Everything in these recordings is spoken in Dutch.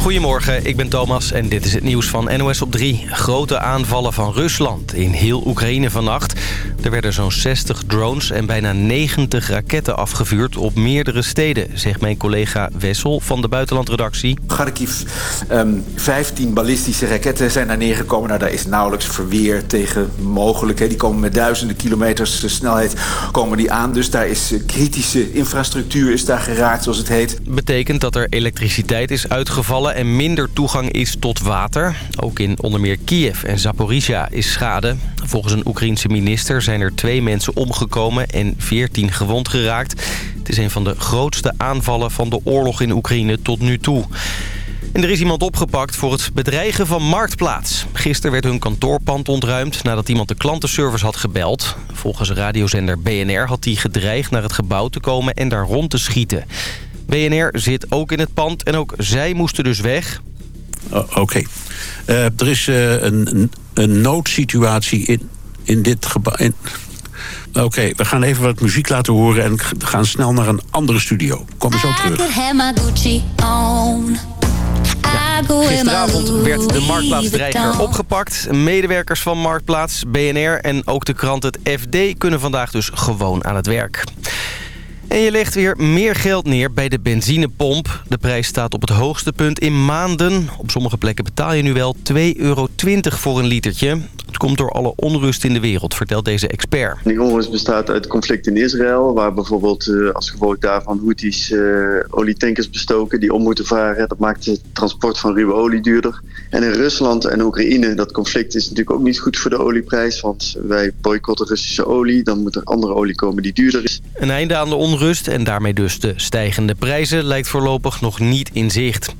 Goedemorgen, ik ben Thomas en dit is het nieuws van NOS op 3. Grote aanvallen van Rusland in heel Oekraïne vannacht. Er werden zo'n 60 drones en bijna 90 raketten afgevuurd op meerdere steden... zegt mijn collega Wessel van de buitenlandredactie. Kharkiv, um, 15 ballistische raketten zijn daar neergekomen. Nou, daar is nauwelijks verweer tegen mogelijk. Hè. Die komen met duizenden kilometers snelheid komen die aan. Dus daar is kritische infrastructuur is daar geraakt, zoals het heet. Betekent dat er elektriciteit is uitgevallen en minder toegang is tot water. Ook in onder meer Kiev en Zaporizhia is schade. Volgens een Oekraïense minister zijn er twee mensen omgekomen en 14 gewond geraakt. Het is een van de grootste aanvallen van de oorlog in Oekraïne tot nu toe. En er is iemand opgepakt voor het bedreigen van Marktplaats. Gisteren werd hun kantoorpand ontruimd nadat iemand de klantenservice had gebeld. Volgens radiozender BNR had hij gedreigd naar het gebouw te komen en daar rond te schieten. BNR zit ook in het pand en ook zij moesten dus weg. Oké. Uh, er is uh, een, een noodsituatie in, in dit gebouw. Oké, okay, we gaan even wat muziek laten horen en gaan snel naar een andere studio. Kom zo terug. Ja, gisteravond werd de Marktplaatsdreiger opgepakt. Medewerkers van Marktplaats, BNR en ook de krant het FD... kunnen vandaag dus gewoon aan het werk. En je legt weer meer geld neer bij de benzinepomp. De prijs staat op het hoogste punt in maanden. Op sommige plekken betaal je nu wel 2,20 euro voor een litertje. Het komt door alle onrust in de wereld, vertelt deze expert. Die onrust bestaat uit conflict in Israël... waar bijvoorbeeld uh, als gevolg daarvan Houthis uh, olietankers bestoken... die om moeten varen. Dat maakt het transport van ruwe olie duurder. En in Rusland en Oekraïne, dat conflict is natuurlijk ook niet goed voor de olieprijs... want wij boycotten Russische olie, dan moet er andere olie komen die duurder is. Een einde aan de onrust en daarmee dus de stijgende prijzen... lijkt voorlopig nog niet in zicht.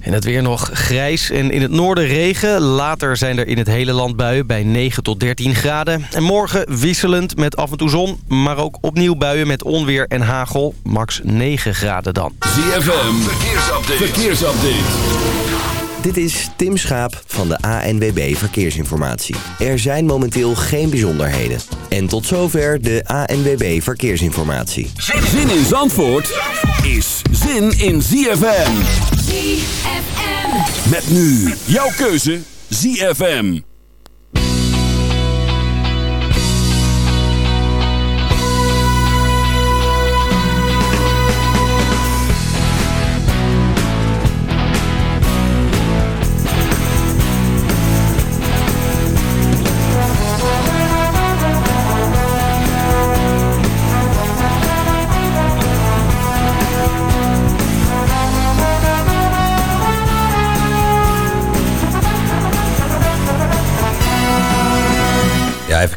En het weer nog grijs en in het noorden regen. Later zijn er in het hele land buien bij 9 tot 13 graden. En morgen wisselend met af en toe zon. Maar ook opnieuw buien met onweer en hagel. Max 9 graden dan. ZFM, verkeersupdate. verkeersupdate. Dit is Tim Schaap van de ANWB Verkeersinformatie. Er zijn momenteel geen bijzonderheden. En tot zover de ANWB Verkeersinformatie. Zin in Zandvoort is zin in ZFM. ZFM. Met nu jouw keuze ZFM.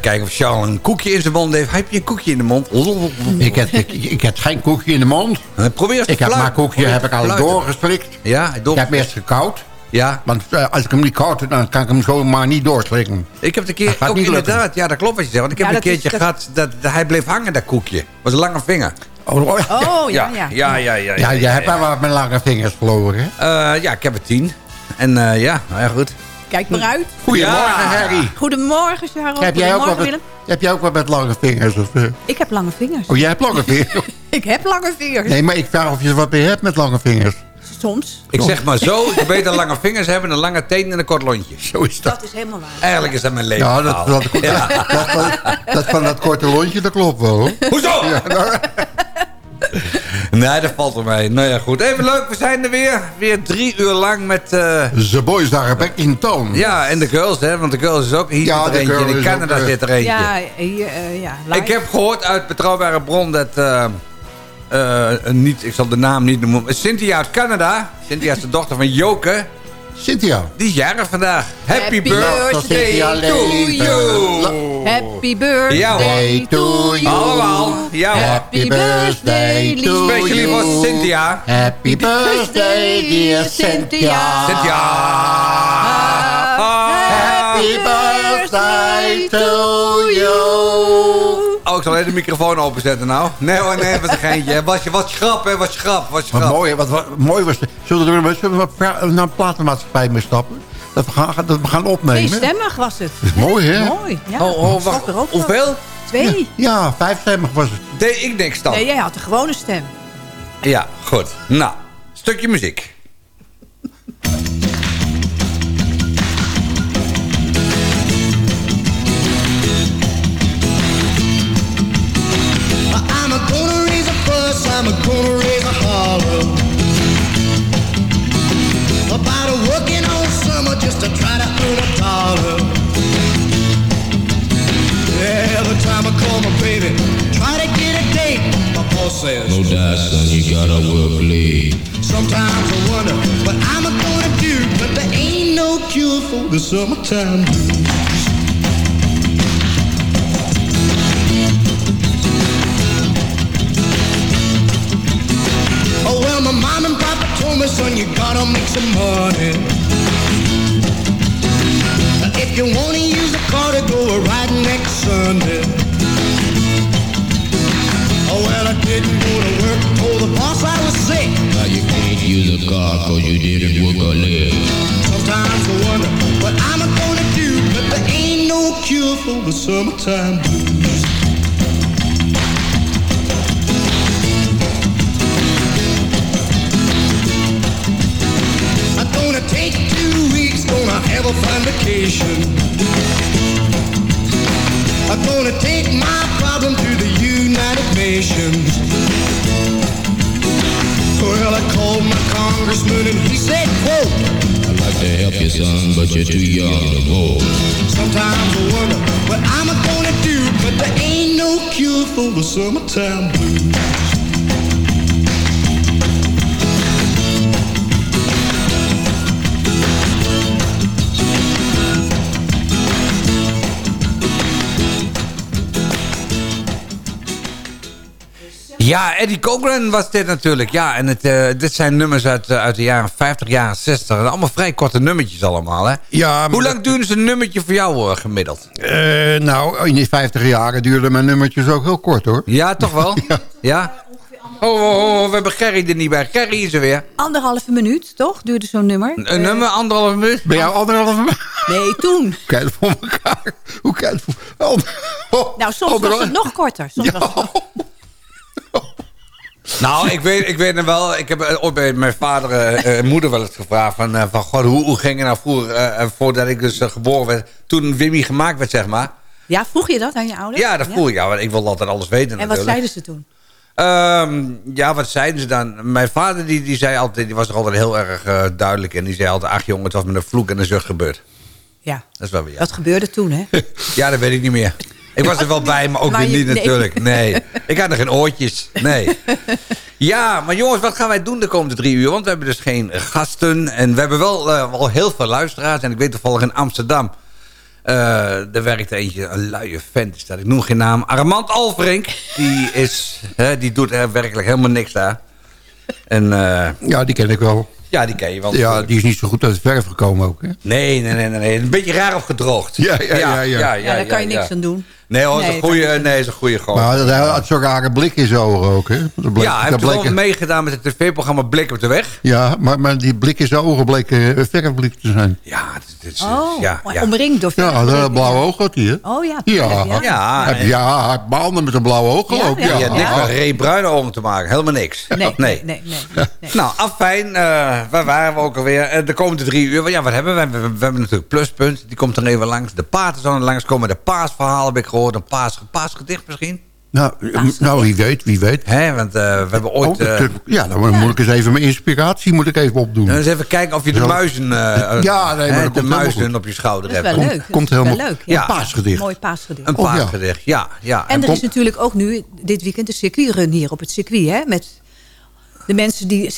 Kijken of Charles een koekje in zijn mond heeft. Heb je een koekje in de mond? Ik heb, ik, ik heb geen koekje in de mond. Probeer eens Ik heb mijn koekje heb ik al doorgeslikt. Ja, door... Ik heb eerst gekoud. Ja. Want uh, als ik hem niet koud heb, dan kan ik hem zomaar niet doorslikken. Ik heb de keer ook inderdaad, ja dat klopt wat je zegt. Want ik heb Ja, een is- keertje dat- gehad dat, dat hij bleef hangen, dat koekje. was een lange vinger. Oh, oh, ja. Oh, ja, ja. ja, ja, ja. Ja, jij hebt wel wat met lange vingers verloren, hè? Eh, ja, ik heb er tien. En eh, ja, nou ja, goed. Kijk maar uit. Goedemorgen, Ja. Harry. Goedemorgen, Sharon. Heb jij, ook Goedemorgen, wat met, Willem. heb jij ook wat met lange vingers? Of, eh? Ik heb lange vingers. Oh, jij hebt lange vingers? Ik heb lange vingers. Nee, maar ik vraag of je wat meer hebt met lange vingers. Soms. Ik zeg maar zo, ik beter lange vingers hebben, een lange teen en een kort lontje. Zo is dat. Dat is helemaal waar. Eigenlijk is dat mijn leven. Ja, dat, dat, dat, dat, dat van dat korte lontje, dat klopt wel. hoor. Hoezo? Ja, nou, Nee, dat valt er mee. Nou ja, goed. Even leuk, we zijn er weer. Weer drie uur lang met... eh, The boys daar back in town. ja, en de girls, hè. Want de girls is ook hier Ja, zit er de eentje. In Canada ook, eh, zit er eentje. Ja, hier, eh, ja. live. Ik heb gehoord uit betrouwbare bron dat... eh, eh, niet, ik zal de naam niet noemen. Cynthia uit Canada. Cynthia is de dochter van Joke. Cynthia. Die is jarig vandaag. Happy, Happy birthday to you. Happy birthday Ja, to you. Allemaal. Ja. Happy birthday to you. voor Cynthia. Happy birthday, dear Cynthia. Cynthia. Happy birthday to you. Oh, ik zal even de microfoon openzetten nou. Nee hoor, nee, wat een geintje. Was je wat grap, hè? Was je grap, Wat grap. mooi, hè, wat, wat mooi was het. Zullen we, zullen we naar een platenmaatschappij mee stappen? Dat we gaan, dat we gaan opnemen. Tweestemmig was het. is mooi, hè? Mooi. Ja, Oh, oh, wacht. er. Hoeveel? Twee. Ja, vijfstemmig was het. Deed ik niks dan? Nee, jij had een gewone stem. Ja, goed. Nou, stukje muziek. try to call my baby, try to get a date. My boss says, No die, son, you gotta work late. Sometimes I wonder what I'm gonna do, but there ain't no cure for the summertime blues. Ja, Eddie Cochran was dit natuurlijk. Ja, en het, eh, dit zijn nummers uit, eh, uit de jaren 50, jaren 60. En allemaal vrij korte nummertjes allemaal, hè? Ja, Hoe lang dat- duurde een nummertje voor jou eh, gemiddeld? Eh, nou, in die 50 jaren duurden mijn nummertjes ook heel kort, hoor. Ja, toch wel? ja? Oh, oh, oh, we hebben Gerry er niet bij. Gerry is er weer. Anderhalve minuut, toch? Duurde zo'n nummer. Een nummer, anderhalve minuut. Ben jij anderhalve minuut? Nee, toen. Hoe kijk voor elkaar? Hoe kijk je het voor... Oh, oh, Nou, soms was het nog korter. Soms was het nog... Nou, ik weet, ik weet wel. Ik heb eh, ooit bij mijn vader eh, en moeder wel eens gevraagd. Van, eh, van God, hoe, hoe ging het nou vroeger, eh, eh, voordat ik dus eh, geboren werd. Toen Wimmy gemaakt werd, zeg maar. Ja, vroeg je dat aan je ouders? Ja, dat voel ik. Ja, want ik wil altijd alles weten En wat zeiden ze toen? Ehm, ja, wat zeiden ze dan? Mijn vader die, die zei altijd, die was er altijd heel erg eh, duidelijk. En die zei altijd, ach jongen, het was met een vloek en een zucht gebeurd. Ja, Dat is wel weer. dat gebeurde toen, hè? Ja, dat weet ik niet meer. Ik was er wel bij, maar ook Maar weer je- niet nee. natuurlijk. Nee, ik had nog geen oortjes. Nee. Ja, maar jongens, wat gaan wij doen de komende drie uur? Want we hebben dus geen gasten. En we hebben wel, eh, wel heel veel luisteraars. En ik weet toevallig in Amsterdam... eh daar werkt eentje, een luie vent is dat. Ik noem geen naam. Armand Alverink. Die, is, hè, die doet er werkelijk helemaal niks daar. En eh, Ja, die ken ik wel. ja, die ken je wel. Ja, die is niet zo goed uit het verf gekomen ook, hè? Nee, nee, nee, nee, nee. Een beetje raar opgedroogd. Ja, ja, ja, ja. Ja, daar kan je niks aan doen. Nee hoor, dat is Nee, een dat goede, nee, is een goede goal. Maar hij had zo'n rare blik in zijn ogen ook, hè? Dat bleek, ja, hij dat heeft wel meegedaan met het tv-programma Blik op de Weg. Ja, maar, maar die blik in zijn ogen bleek eh, een verfblik te zijn. Ja, dit, dit is, Oh, ja, ja. omringd door... Ja, een blauwe oog had hij, hè? Oh ja, Ja, ja. Ja, Hij- ja, hij met een blauwe oog, Ja, geloof ik. ja, die Ja, had niks Ja. met Ray Bruine om te maken. Helemaal niks. Nee, nee, nee. nee, nee. Nou, afijn. eh waar waren we ook alweer? Eh, de komende drie uur. Ja, wat hebben we? We, we, we hebben natuurlijk Pluspunt. Die komt dan even langs. De paard is dan langs komen. De paasverhaal heb ik gehoord. Een paas, paasgedicht misschien. Nou, nou, wie weet, wie weet. Hè, want eh, we hebben ooit... Oh, dat- eh, ja, dan moet ik eens even mijn inspiratie moet ik even opdoen. eens even kijken of je de Zo. muizen, eh, Ja, nee, maar de muizen op je schouder Dat is wel hebt. leuk. komt Dat is wel helemaal- leuk. Ja. Ja. Paasgedicht. Mooi paasgedicht. Een Oh, ja. paasgedicht, ja. ja. En er is natuurlijk ook nu dit weekend de circuitrun hier op het circuit. Hè? Met de mensen die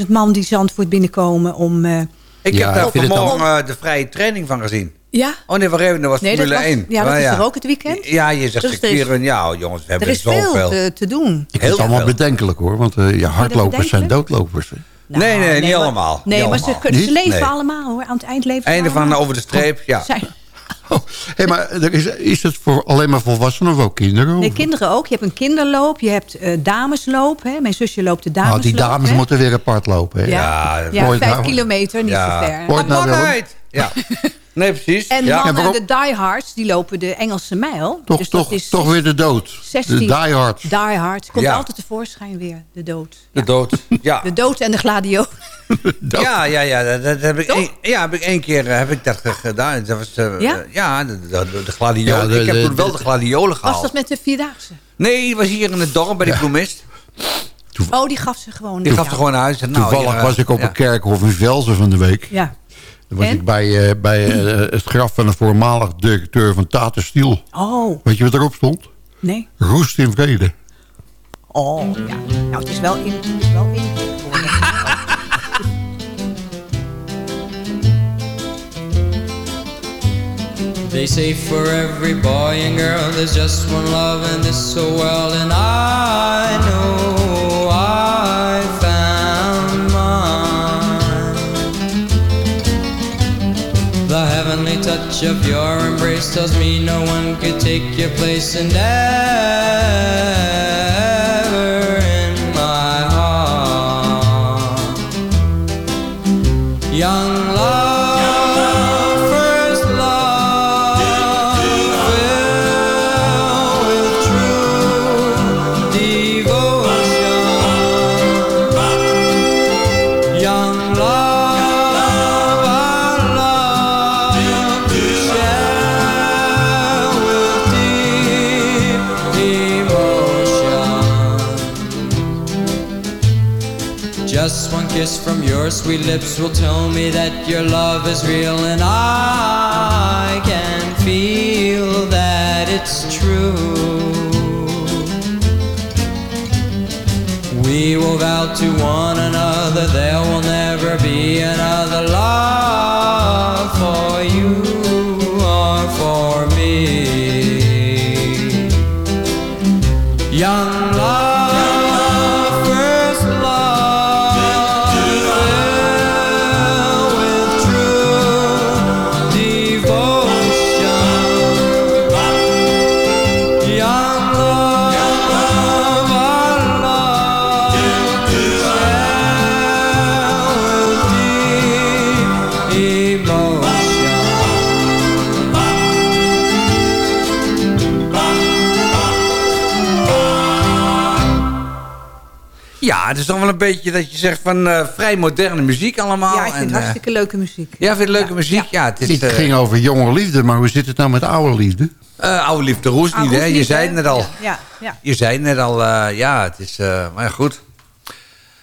16.000 man die Zandvoort binnenkomen om... eh, Ik Ja, heb daar vanmorgen eh, de vrije training van gezien. Ja, Oh nee, wacht even, dat was Nee, dat Formule was- 1. ja, dat Ah, is er ook het weekend? Ja, je zegt Dus er is- circuitrun. Ja, jongens, we er hebben is veel zoveel. te, te doen. Ik Heel vind het allemaal veel. bedenkelijk hoor, want eh, ja, hardlopers zijn doodlopers. hè. Nou, Nee, nee, niet maar- allemaal. Nee, Niet maar ze, allemaal. kunnen- ze leven Nee. allemaal hoor. Aan het eind leven ze Einde van allemaal. over de streep, ja. Zijn, Oh, hey, maar er is, is het voor alleen maar volwassenen of ook kinderen? nee, kinderen ook. Je hebt een kinderloop, je hebt eh, damesloop. Hè? Mijn zusje loopt de damesloop. Nou, die dames hè? moeten weer apart lopen. Hè? Ja, Ja, ja, vijf nou. kilometer, niet Ja. zo ver. Hoort nou. Appartheid. Ja. Nee, precies. En ja. mannen, de diehards, die lopen de Engelse mijl. Toch, Dus dat toch, is toch weer de dood. 16 De diehard. Diehard. Komt Ja. altijd tevoorschijn weer, de dood. De dood. Ja. De dood en de gladio. Ja, ja, ja, dat, dat heb ik Toch? ja, heb ik één keer eh, heb ik dat ge- gedaan. Dat was, eh, Ja? eh, ja, de, de, de, gladiolen. De- ik heb toen wel de gladiolen Was gehaald. dat met de Vierdaagse? Nee, die was hier in het dorp bij de bloemist. Oh, die gaf ze gewoon. Die gaf er gewoon uit. Nou, Toevallig was ik op ja. een kerkhof in Velzen van de week. Ja. Dan was En? ik bij, eh, bij eh, het graf van een voormalig directeur van Tata Steel. Oh, Weet je wat erop stond? nee. Roest in vrede. Oh, ja. Nou, het is wel in. Het is wel in. They say for every boy and girl there's just one love and this so well and I know I The heavenly touch of your embrace tells me no one could take your place and ever kiss from your sweet lips will tell me that your love is real, and I can feel that it's true. We will vow to one another there will never be another love for you het is toch wel een beetje dat je zegt van eh, vrij moderne muziek allemaal. Ja, ik vind En, het eh, hartstikke leuke muziek. Ja, vind je leuke muziek? Ja, het is... Eh, ging over jonge liefde, maar hoe zit het nou met oude liefde? eh, oude liefde roest Ah, niet, hè? Je zei het net al. Ja, ja. Je zei het net al, eh, ja, het is... eh, maar ja, goed.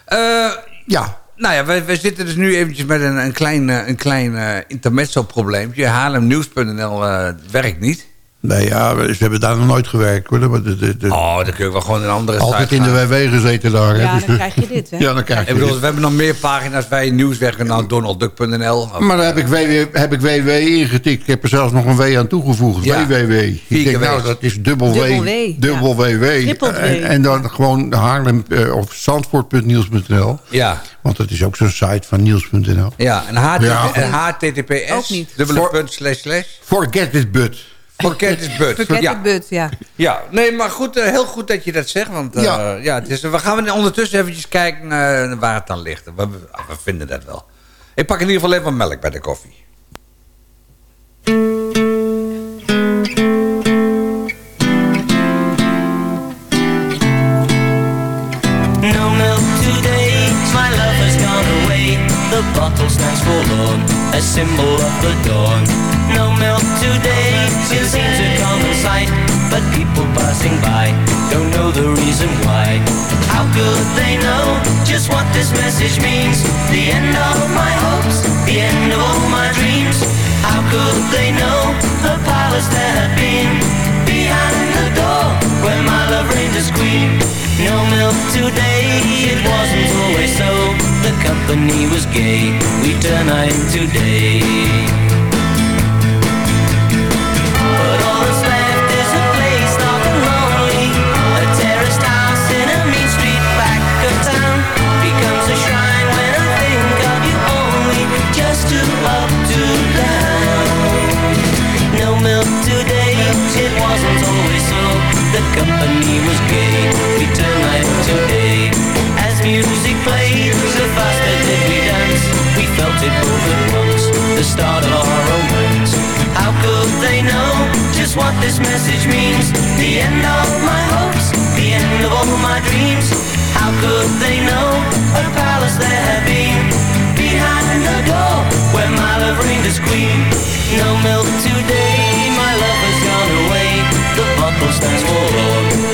Eh, Ja, nou ja, wij, wij zitten dus nu eventjes met een, een klein, een klein intermezzo-probleempje. Haarlemnieuws.nl eh werkt niet. Nee, ja, ze hebben daar nog nooit gewerkt. Hoor. Maar de- de- de- Oh, dan kun je wel gewoon een andere altijd in de. WW gezeten daar. hè. Ja, Dus, dan krijg je dit, hè? Ja, dan krijg je Ik bedoel, dit. we hebben nog meer pagina's bij nieuws werken dan donaldduck.nl. Maar dan heb ik, WW, heb ik WW ingetikt. Ik heb er zelfs nog een W aan toegevoegd. Ja. WWW. Ik denk, nou, dat is dubbel W. Dubbel W, Dubbel WW. W. En, en dan gewoon Haarlem eh, of Zandvoort.niels.nl. Ja, Want dat is ook zo'n site van niels.nl. ja. En, HT Ja. en HTTPS, Ook niet. dubbele punt, slash, slash. Forget this but. Forget is but. Forget ja. but, ja. Ja, nee, maar goed, eh, heel goed dat je dat zegt. Want eh, ja. Ja. het is, we gaan ondertussen eventjes kijken eh, waar het dan ligt. We, we, we vinden dat wel. Ik pak in ieder geval even melk bij de koffie. No milk today, my love has gone away. The bottle stands forlorn, a symbol of the dawn. No milk today, it seems a common sight. But people passing by don't know the reason why. How could they know just what this message means? The end of my hopes, the end of all my dreams. How could they know the palace there had been? Behind the door, where my love reigned as queen. No milk today, it wasn't always so. The company was gay, we turn night into day. Company was gay, we turned night into day. As music played, so faster did we dance. We felt it both at once, the start of our romance. How could they know just what this message means? The end of my hopes, the end of all my dreams. How could they know a palace there had been? Behind the door, where my love reigned as queen. No milk today,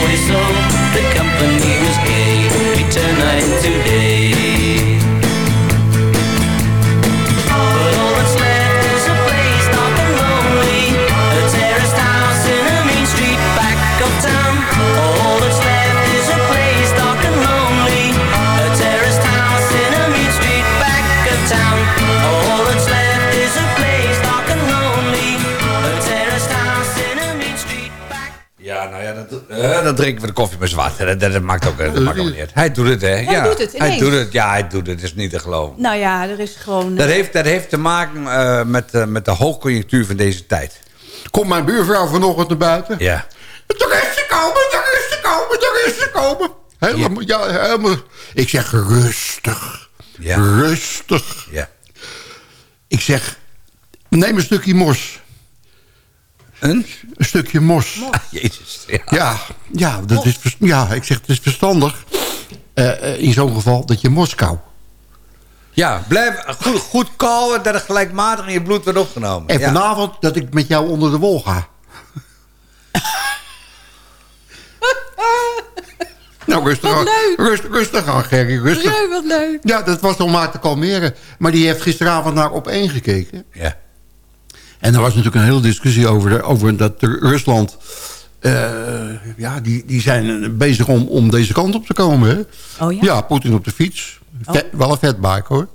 always so. The company was gay, we turn night into day. But all that's left is a place dark and lonely, a terraced house in a mean street back of town. All that's left is a place dark and lonely, a terraced house in a mean street back of town. Eh, dan drinken we de koffie met zwart. Dat, dat, dat maakt ook, dat maakt ook niet uit. Hij doet het, hè? Hij ja, doet het, Hij doet het, ja, hij doet het. Dat is niet te geloven. Nou ja, er is gewoon... Dat eh, heeft, dat heeft te maken eh, met, met de hoogconjunctuur van deze tijd. Komt mijn buurvrouw vanochtend naar buiten? Ja. Er is te komen, er is te komen, er is te komen. Helemaal, ja. helemaal. Ik zeg rustig. Ja. Rustig. Ja. Ik zeg, neem een stukje mos. Een? Een stukje mos. Jezus. Ja. Ja, ja, dat is, ja, ik zeg, het is verstandig. eh, eh, in zo'n geval dat je mos. Ja, blijf goed, goed kauwen dat het gelijkmatig in je bloed wordt opgenomen. En ja. vanavond dat ik met jou onder de wol ga. nou, rustig aan. leuk. Rust, rustig aan, Gerry. Rustig. Ja, wat leuk. Ja, dat was om haar te kalmeren. Maar die heeft gisteravond naar op één gekeken. Ja. En er was natuurlijk een hele discussie over, over dat er Rusland... eh, ja, die, die zijn bezig om, om deze kant op te komen. Hè? Oh ja? Ja, Poetin op de fiets. Vet- wel een vetbaak, hoor.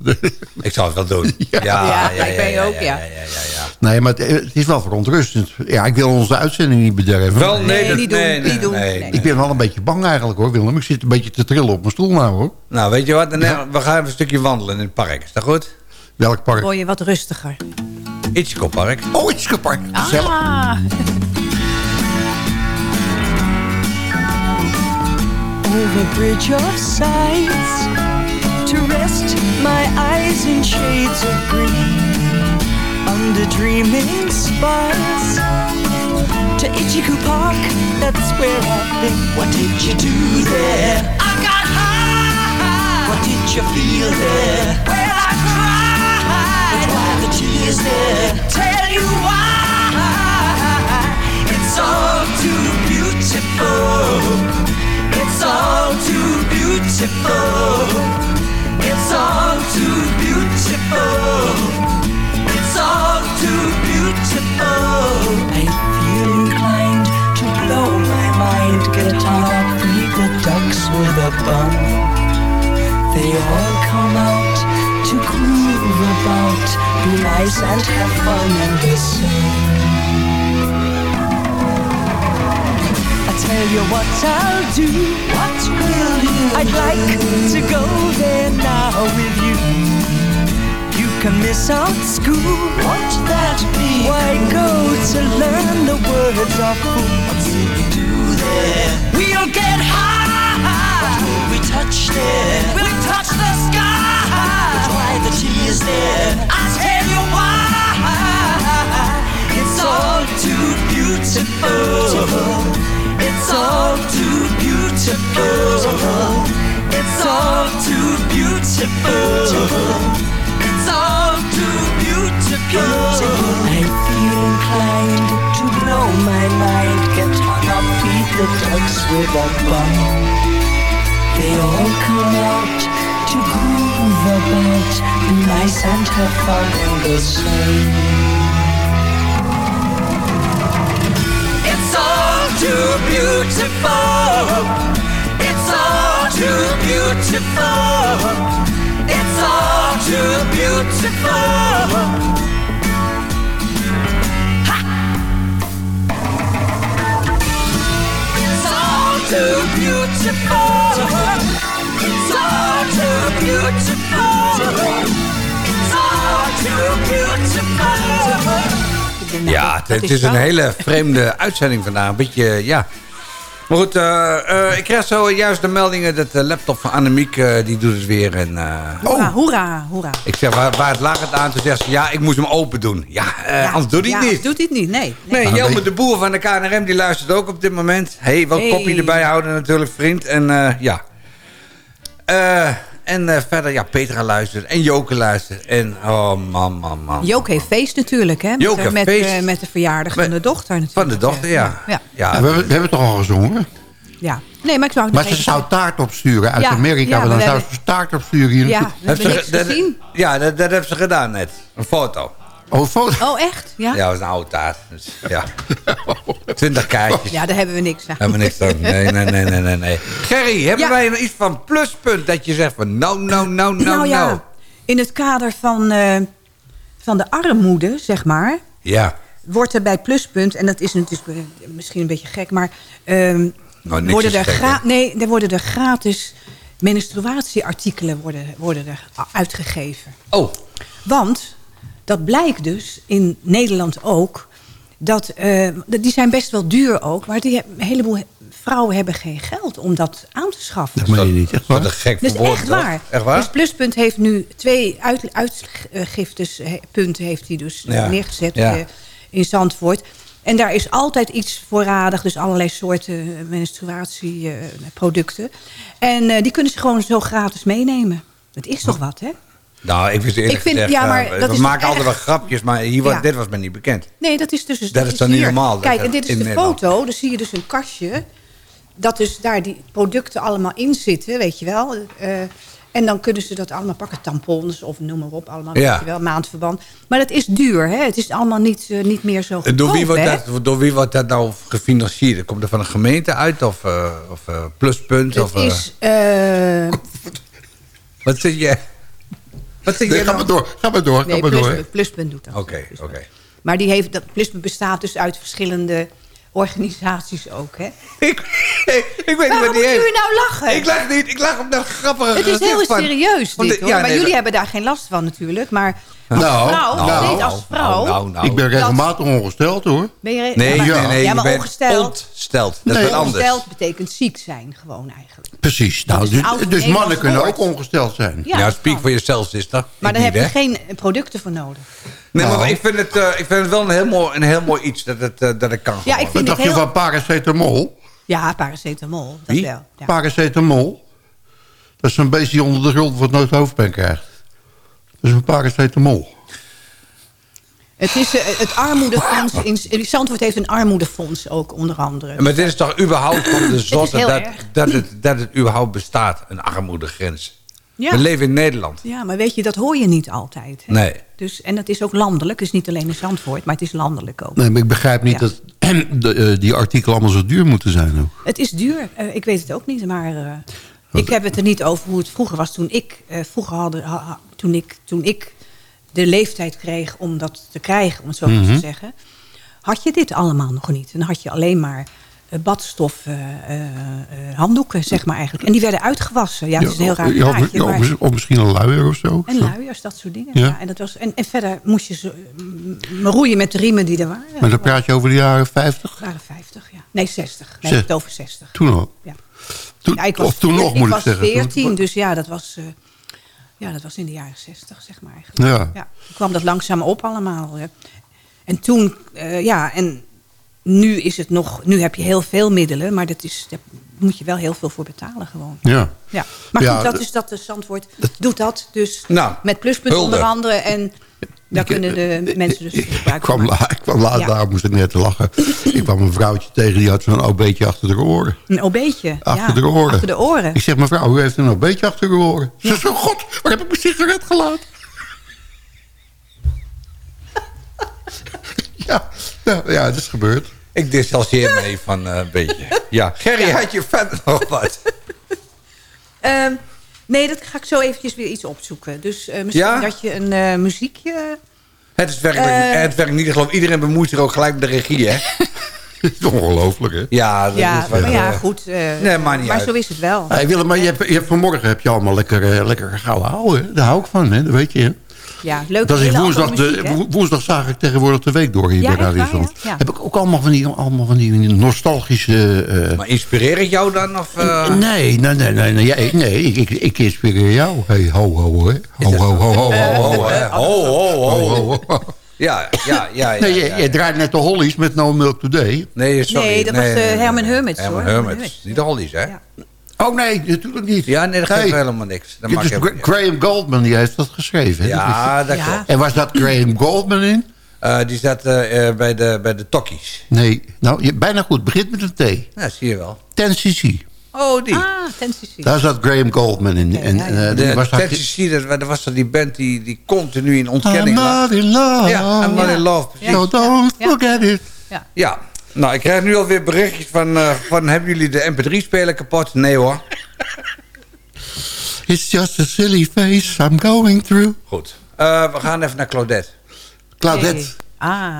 Ik zou het wel doen. Ja, Ja, ik ben je ook, ja. nee, maar het, het is wel verontrustend. Ja, ik wil onze uitzending niet bederven. Wel, nee, Nee, dat, niet doen, nee, nee, niet doen. nee. Nee. Ik ben wel een beetje bang eigenlijk, hoor, Willem. Ik zit een beetje te trillen op mijn stoel nou, hoor. Nou, weet je wat? Dan, We gaan even een stukje wandelen in het park. Is dat goed? Welk park? Word je wat rustiger. Ichiko Park. Oh, het is park. Gezellig. Ah. over bridge of sights to rest my eyes in shades of green under dreaming spires to Ichiku Park that's where I've been what did you do there I got high what did you feel there well I cried why there tell you why it's all too beautiful it's all too beautiful. It's all too beautiful. It's all too beautiful. I feel inclined to blow my mind. Get on up, the ducks with a bun. They all come out to groove about, be nice and have fun and listen. I tell you what I'll do. What will you? I'd like to go there now with you. You can miss out school. What's that be? Why go to learn the words of fool? What's it we do there? We'll get high. What will we touch there? We'll touch the sky. But is there? I'll tell you why. It's all too beautiful. It's all too beautiful. It's all too beautiful. It's all too beautiful. I feel inclined to blow my mind. Get hung up, feed the ducks with a bun. They all come out to groove nice and have fun in the sun. It's all too beautiful. It's all too beautiful. It's all too beautiful. It's all too beautiful. It's all too beautiful. It's all too beautiful. Ja, het, het is een hele vreemde uitzending vandaag. Een beetje, ja... Maar goed, eh, eh, ik krijg zo juist de meldingen dat de laptop van Annemiek, eh, die doet het weer. En, eh, Hoera, hoera, hoera. Ik zeg, waar, waar het lag het aan? Toen zegt ze, ja, ik moest hem open doen. Ja, eh, anders doet hij ja, het niet. doet hij het niet, nee. Nee, Jelme de Boer van de KNRM, die luistert ook op dit moment. hey, wat Hey. kopje erbij houden natuurlijk, vriend. En eh, ja. Eh, en eh, verder, ja, Petra luistert. En Joke luistert. En, oh man, man, man. Joke heeft feest natuurlijk, hè? Met, Joke heeft met, feest. eh, met de verjaardag van de dochter natuurlijk. Van de dochter, ja. Ja. ja. we, hebben, we hebben toch al gezongen? Ja. Nee, maar ik zou het Maar ze even- zou taart opsturen uit Ja, Amerika. ja, maar dan zou ze taart opsturen hier. Ja, we hebben niks dat- gezien. Ja, dat, dat hebben ze gedaan net. Een foto. Oh, foto? Oh, echt? Ja? Ja, dat was een oude taart. Dus, ja. Twintig kaartjes. Ja, daar hebben we niks aan. Hebben we niks aan. Nee, nee, nee, nee, nee. nee. Gerry, hebben Ja. wij iets van pluspunt dat je zegt van nou, nou, nou, nou, nou ja, nou? in het kader van, eh, van de armoede, zeg maar... Ja. wordt er bij Pluspunt, en dat is natuurlijk eh, misschien een beetje gek... maar Nou, niks worden is er gek, nee, er worden er gratis menstruatieartikelen worden, worden er uitgegeven. Oh. Want dat blijkt dus in Nederland ook... dat eh, die zijn best wel duur ook... maar die, een heleboel vrouwen hebben geen geld om dat aan te schaffen. Dat meen je niet, echt waar? Gek Dat is woord, echt toch? waar. Echt waar? Dus Pluspunt heeft nu twee uit, uitgiftes, eh, punten heeft hij dus eh, Ja. neergezet Ja. eh, in Zandvoort. En daar is altijd iets voorradig, dus allerlei soorten menstruatieproducten. en eh, die kunnen ze gewoon zo gratis meenemen. Dat is toch wat, hè? Nou, ik wist eerlijk Ik vind- gezegd, ja, maar eh, dat we is maken altijd wel grapjes, maar hier, was- Ja. dit was me niet bekend. Nee, dat is dus... dus Dat is dan niet normaal, dat Kijk, en dit is de Nederland. foto. Dan zie je dus een kastje. Dat dus daar die producten allemaal in zitten, weet je wel. Eh, en dan kunnen ze dat allemaal pakken. Tampons of noem maar op. Allemaal, Ja. weet je wel. Maandverband. Maar dat is duur, hè. Het is allemaal niet, eh, niet meer zo En goedkoop, door, wie wordt hè. dat, door wie wordt dat nou gefinancierd? Komt er van een gemeente uit of, of pluspunt? Het of, is... wat zit je? Wat Nee, ga maar door, ga maar door, ga nee, maar door. pluspunt, pluspunt doet dat. Oké, oké. Maar die heeft, dat pluspunt bestaat dus uit verschillende organisaties ook, hè. Ik, ik weet niet wat die heeft. u nou lachen? Ik lach niet, ik lach op dat grappige Het is heel serieus van dit, hoor. ja, maar jullie dat- hebben daar geen last van natuurlijk. Maar als Nou, vrouw, nou, steeds als vrouw... nou, nou. Ik ben regelmatig ongesteld hoor. Ben je, Nee, ja, nee, maar, nee, ja, je maar bent ongesteld, ontsteld. Dat is Nee, ongesteld betekent ziek zijn gewoon eigenlijk. Precies. Nou, dus dus mannen kunnen ook ongesteld zijn. Ja, Ja, dat speak voor jezelf, sister. Maar Ik daar heb je geen producten voor nodig. Nee, Nou. maar ik vind, het, eh, ik vind het wel een heel mooi, een heel mooi iets dat het, eh, dat het kan. Ja, ik vind het dacht je heel... van paracetamol? Ja, paracetamol. Dat Wie? wel. Ja. Paracetamol. Dat is een beest die onder de grond wat nooit hoofdpijn krijgt. Dat is een paracetamol. Het, is, eh, het armoedefonds... In, in Zandvoort heeft een armoedefonds ook onder andere. Maar dit is toch überhaupt van de zotte dat, dat, het, dat het überhaupt bestaat, een armoedegrens. Ja. We leven in Nederland. Ja, maar weet je, dat hoor je niet altijd. Hè? Nee. Dus, en dat is ook landelijk. Het is niet alleen in Zandvoort, maar het is landelijk ook. Nee, maar ik begrijp niet Ja. dat de, eh, die artikelen allemaal zo duur moeten zijn. Ook. Het is duur. Eh, ik weet het ook niet, maar eh, ik heb het er niet over hoe het vroeger was. Toen ik, eh, vroeger hadden, ha- ha- toen ik, toen ik de leeftijd kreeg om dat te krijgen, om het zo maar Mhm. te zeggen, had je dit allemaal nog niet. En dan had je alleen maar eh, badstof, eh, eh, handdoeken, zeg maar eigenlijk. En die werden uitgewassen. Ja, het is een heel raar Ja, of, praatje, ja, of maar- mis- of misschien een luier of zo. En luiers, dat soort dingen. Ja. Ja. en, dat was, en, en verder moest je zo, mm, roeien met de riemen die er waren. Maar dan praat je over de jaren 50? waren 50, ja. Nee, 60. Nee, Zes- ik over 60. Toen al? Ja. Toen, ik was of toen nog, moet ik was zeggen. 14, dus ja, dat was, ja, dat was in de jaren 60, zeg maar eigenlijk. Ja. Ja, toen kwam dat langzaam op allemaal. hè. En toen, eh, ja, en nu is het nog, nu heb je heel veel middelen, maar dat is, daar moet je wel heel veel voor betalen gewoon. Ja. Ja. Maar Ja, goed, dat is dat de Zandvoort doet dat dus Nou, met pluspunt onder andere. En daar kunnen de mensen dus Ik gebruik kwam, van la, maken. ik kwam laat, Ja. daar moest ik net lachen. ik kwam een vrouwtje tegen, die had zo'n obeetje achter de oren. Een obeetje. Achter ja, de oren. Achter de oren. Ik zeg, mevrouw, u heeft een obeetje achter de oren. Ze zegt, oh god, waar heb ik mijn sigaret gelaten? ja, ja, ja, het is gebeurd. Ik distancieer me even van eh, een beetje. Ja, Gerry, had je verder nog wat? Ehm, nee, dat ga ik zo eventjes weer iets opzoeken. Dus eh, misschien Ja? dat je een eh, muziekje... Het is werkelijk, Eh. het werkt niet. Ik geloof iedereen bemoeit zich ook gelijk met de regie, hè? Het is ongelooflijk, hè? Ja, dat ja, is maar ja, goed. eh, Nee, maakt niet maar uit. zo is het wel. Hey Willem, maar je hebt, je hebt vanmorgen heb je allemaal lekker, lekker gauw houden. Daar hou ik van, hè? Dat weet je, hè? Ja, leuk. Dat is woensdag, muziek, de, woensdag zag ik tegenwoordig de week door hier Ja, bij echt Radio waar, Zand. ja? Ja. Heb ik ook allemaal van die, allemaal van die nostalgische... eh, Maar inspireer ik jou dan? Of, eh? Nee, nee, nee, nee, nee, jij- nee ik, ik, ik inspireer jou. Hey, ho, ho, hè. Ho, ho, ho, ho, ho, ho. Ho, ho, ho. Ho, ho. Ja, ja, ja. ja, Nee, ja, je, ja. je draait net de Hollies met No Milk Today. Nee, sorry. Nee, dat was, eh, Herman Hermits, Herman hoor. Hermits. Hermits. Niet de Hollies, hè? Oh nee, natuurlijk niet. Ja, nee, dat geeft Nee. helemaal niks. Dat is helemaal niet. Graham Goldman, die heeft dat geschreven. hè? Ja, Dat dat klopt. En waar zat Graham Goldman in? Eh, die zat eh, eh, bij de, bij de Tokkies. Nee, nou, je, bijna goed. Begint met een T. Ja, zie je wel. 10cc. Oh, die. Ah, Tennessee. Daar zat Graham Goldman in. En, ja, ja. eh, De was daar- Tennessee, dat, dat was dat die band die, die continu in ontkenning I'm lag. not in love. Ja, I'm not in love. precies. So don't forget it. Ja. Nou, ik krijg nu alweer berichtjes van, eh, van hebben jullie de mp3-speler kapot? Nee hoor. It's just a silly face I'm going through. Goed. Eh, we gaan even naar Claudette. Claudette. Ah.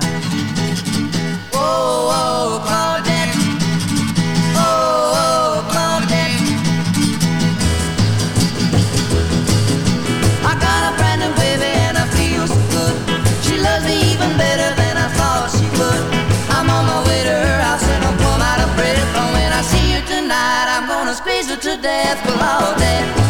To death. Claudette. Pretty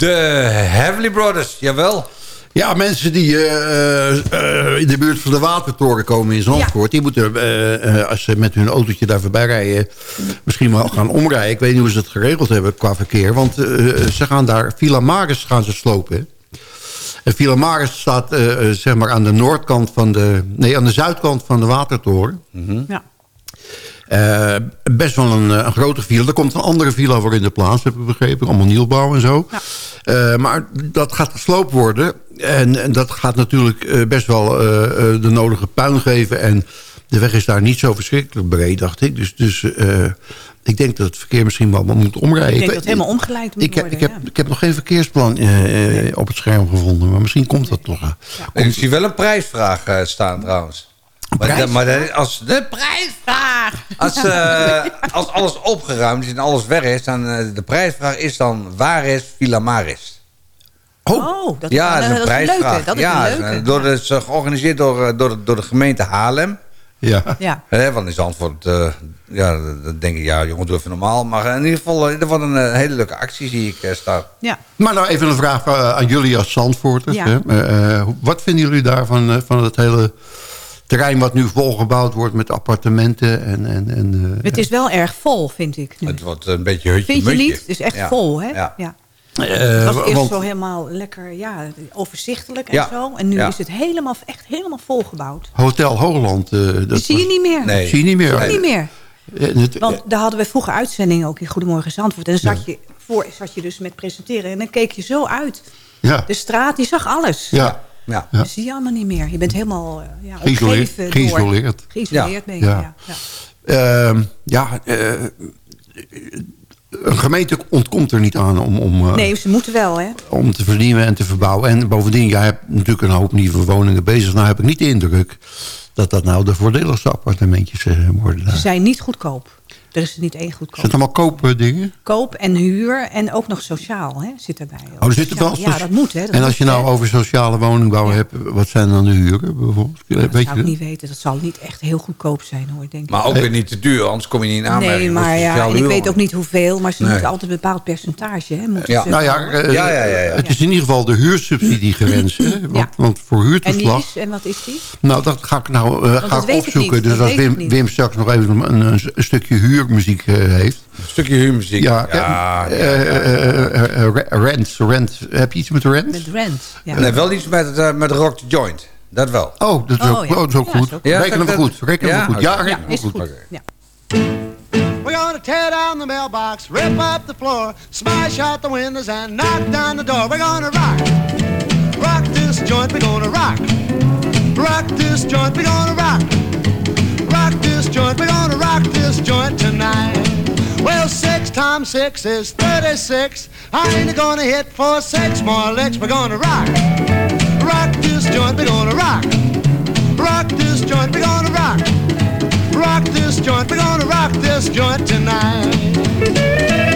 de Heavenly Brothers, jawel. Ja, mensen die eh, eh, in de buurt van de watertoren komen in Zandvoort... die moeten, eh, eh, als ze met hun autootje daar voorbij rijden... misschien wel gaan omrijden. Ik weet niet hoe ze het geregeld hebben qua verkeer. Want eh, ze gaan daar... Villa Maris gaan ze slopen. En Villa Maris staat eh, eh, zeg maar aan de noordkant van de... Nee, aan de zuidkant van de watertoren. Ja. Eh, best wel een, eh, een grote villa. Er komt een andere villa voor in de plaats, heb ik begrepen. Allemaal nieuwbouw en zo. Eh, maar dat gaat gesloopt worden. En, en dat gaat natuurlijk eh, best wel de nodige puin geven. En de weg is daar niet zo verschrikkelijk breed, dacht ik. Dus, dus eh, ik denk dat het verkeer misschien wel moet omrijden. Ik denk dat het helemaal omgeleid moet ik, heb- worden. ik, heb, ik heb nog geen verkeersplan op het scherm gevonden. Maar misschien komt dat nog. eh. Ik zie wel een prijsvraag staan trouwens. Maar, prijs? dat- maar dat- als de prijsvraag... Als, eh, als alles opgeruimd is en alles weg is... dan eh, de prijsvraag is dan... waar is Villa Maris? Oh, dat is, ja, een, dat is een dat is een leuke. prijsvraag. Dat is ja, een leuke. door de, is, eh, georganiseerd door, eh, door, de- door de gemeente Haarlem. Ja. Ja. Hè, want in Zandvoort, eh ja, dan denk ik, ja, jongen, doe even normaal. Maar in ieder geval, eh, er wordt een eh, hele leuke actie, zie ik eh, staan. Ja. Maar nou even een vraag eh, aan jullie als Zandvoorters. Ja. Hè? Eh, eh, wat vinden jullie daarvan, eh, van het hele terrein wat nu volgebouwd wordt met appartementen? En, en, en, eh, Het is wel erg vol, vind ik nu. Het wordt een beetje hutje Vind je niet? Het is echt Ja. vol, hè? Ja. ja. Eh, Het was eerst want- zo helemaal lekker ja, overzichtelijk en Ja. zo. En nu Ja. is het helemaal, echt helemaal volgebouwd. Hotel Hoogland. eh, dat zie je niet meer. Nee. Zie je niet meer. Zie je niet meer. Eh, Want daar hadden we vroeger uitzendingen ook in Goedemorgen Zandvoort. En dan zat, je, voor, zat je dus met presenteren. En dan keek je zo uit Ja. De straat, je zag alles. Ja. Ja. Dat zie je allemaal niet meer. Je bent helemaal eh, ja, Geïsoleerd. door- Geïsoleerd. Geïsoleerd ben je, Ja. ja. ja. Ehm, ja, eh, een gemeente ontkomt er niet aan om, om, eh, Nee, ze moeten wel, hè. om te vernieuwen en te verbouwen. En bovendien, jij hebt natuurlijk een hoop nieuwe woningen bezig. Nou heb ik niet de indruk dat dat nou de voordeligste appartementjes worden. Ze zijn niet goedkoop. Er is niet één goedkoop. Zijn het allemaal koopdingen? Koop en huur en ook nog sociaal hè, zit erbij. Oh, er zitten wel Ja, dat moet, hè. Dat en als je nou over sociale woningbouw hebt, wat zijn dan de huren bijvoorbeeld? Dat Weet zou je ik dat? niet weten. Dat zal niet echt heel goedkoop zijn, hoor, denk ik. Maar ook weer niet te duur, anders kom je niet in aanmerking. Nee, maar ja, en ik weet ook niet hoeveel, maar ze Nee. moeten altijd een bepaald percentage. Hè, moeten Ja. ze Nou ja, eh, Ja, ja, ja, ja. het is in ieder geval de huursubsidiegrens. hè? Want, want voor en, die huurtoeslag... is, en wat is die? Nou, dat ga ik nou eh, ga ik opzoeken. Dus dat als Wim, straks nog even een, een, een stukje huurmuziek eh, heeft. Een stukje huurmuziek. Ja, ja, eh, eh, eh, eh, rent, rent. Heb je iets met rent? Met rent. Ja. Nee, wel iets met, met Rock the Joint. Dat wel. Oh, dat is Oh, ook, ja. oh, dat is ook Ja, goed. Ja, rekenen we dat- goed. Rekenen ja? we goed. Ja, Oké. rekenen we is goed. Ja. We're gonna tear down the mailbox, rip up the floor, smash out the windows and knock down the door. We're gonna rock, rock this joint. We're gonna rock, rock this joint. We're gonna rock, joint. We're gonna rock this joint tonight. Well, six times six is thirty-six. I ain't gonna hit for six more licks. We're gonna rock, rock this joint. We're gonna rock, rock this joint. We're gonna rock. Rock this joint, we're gonna rock this joint tonight.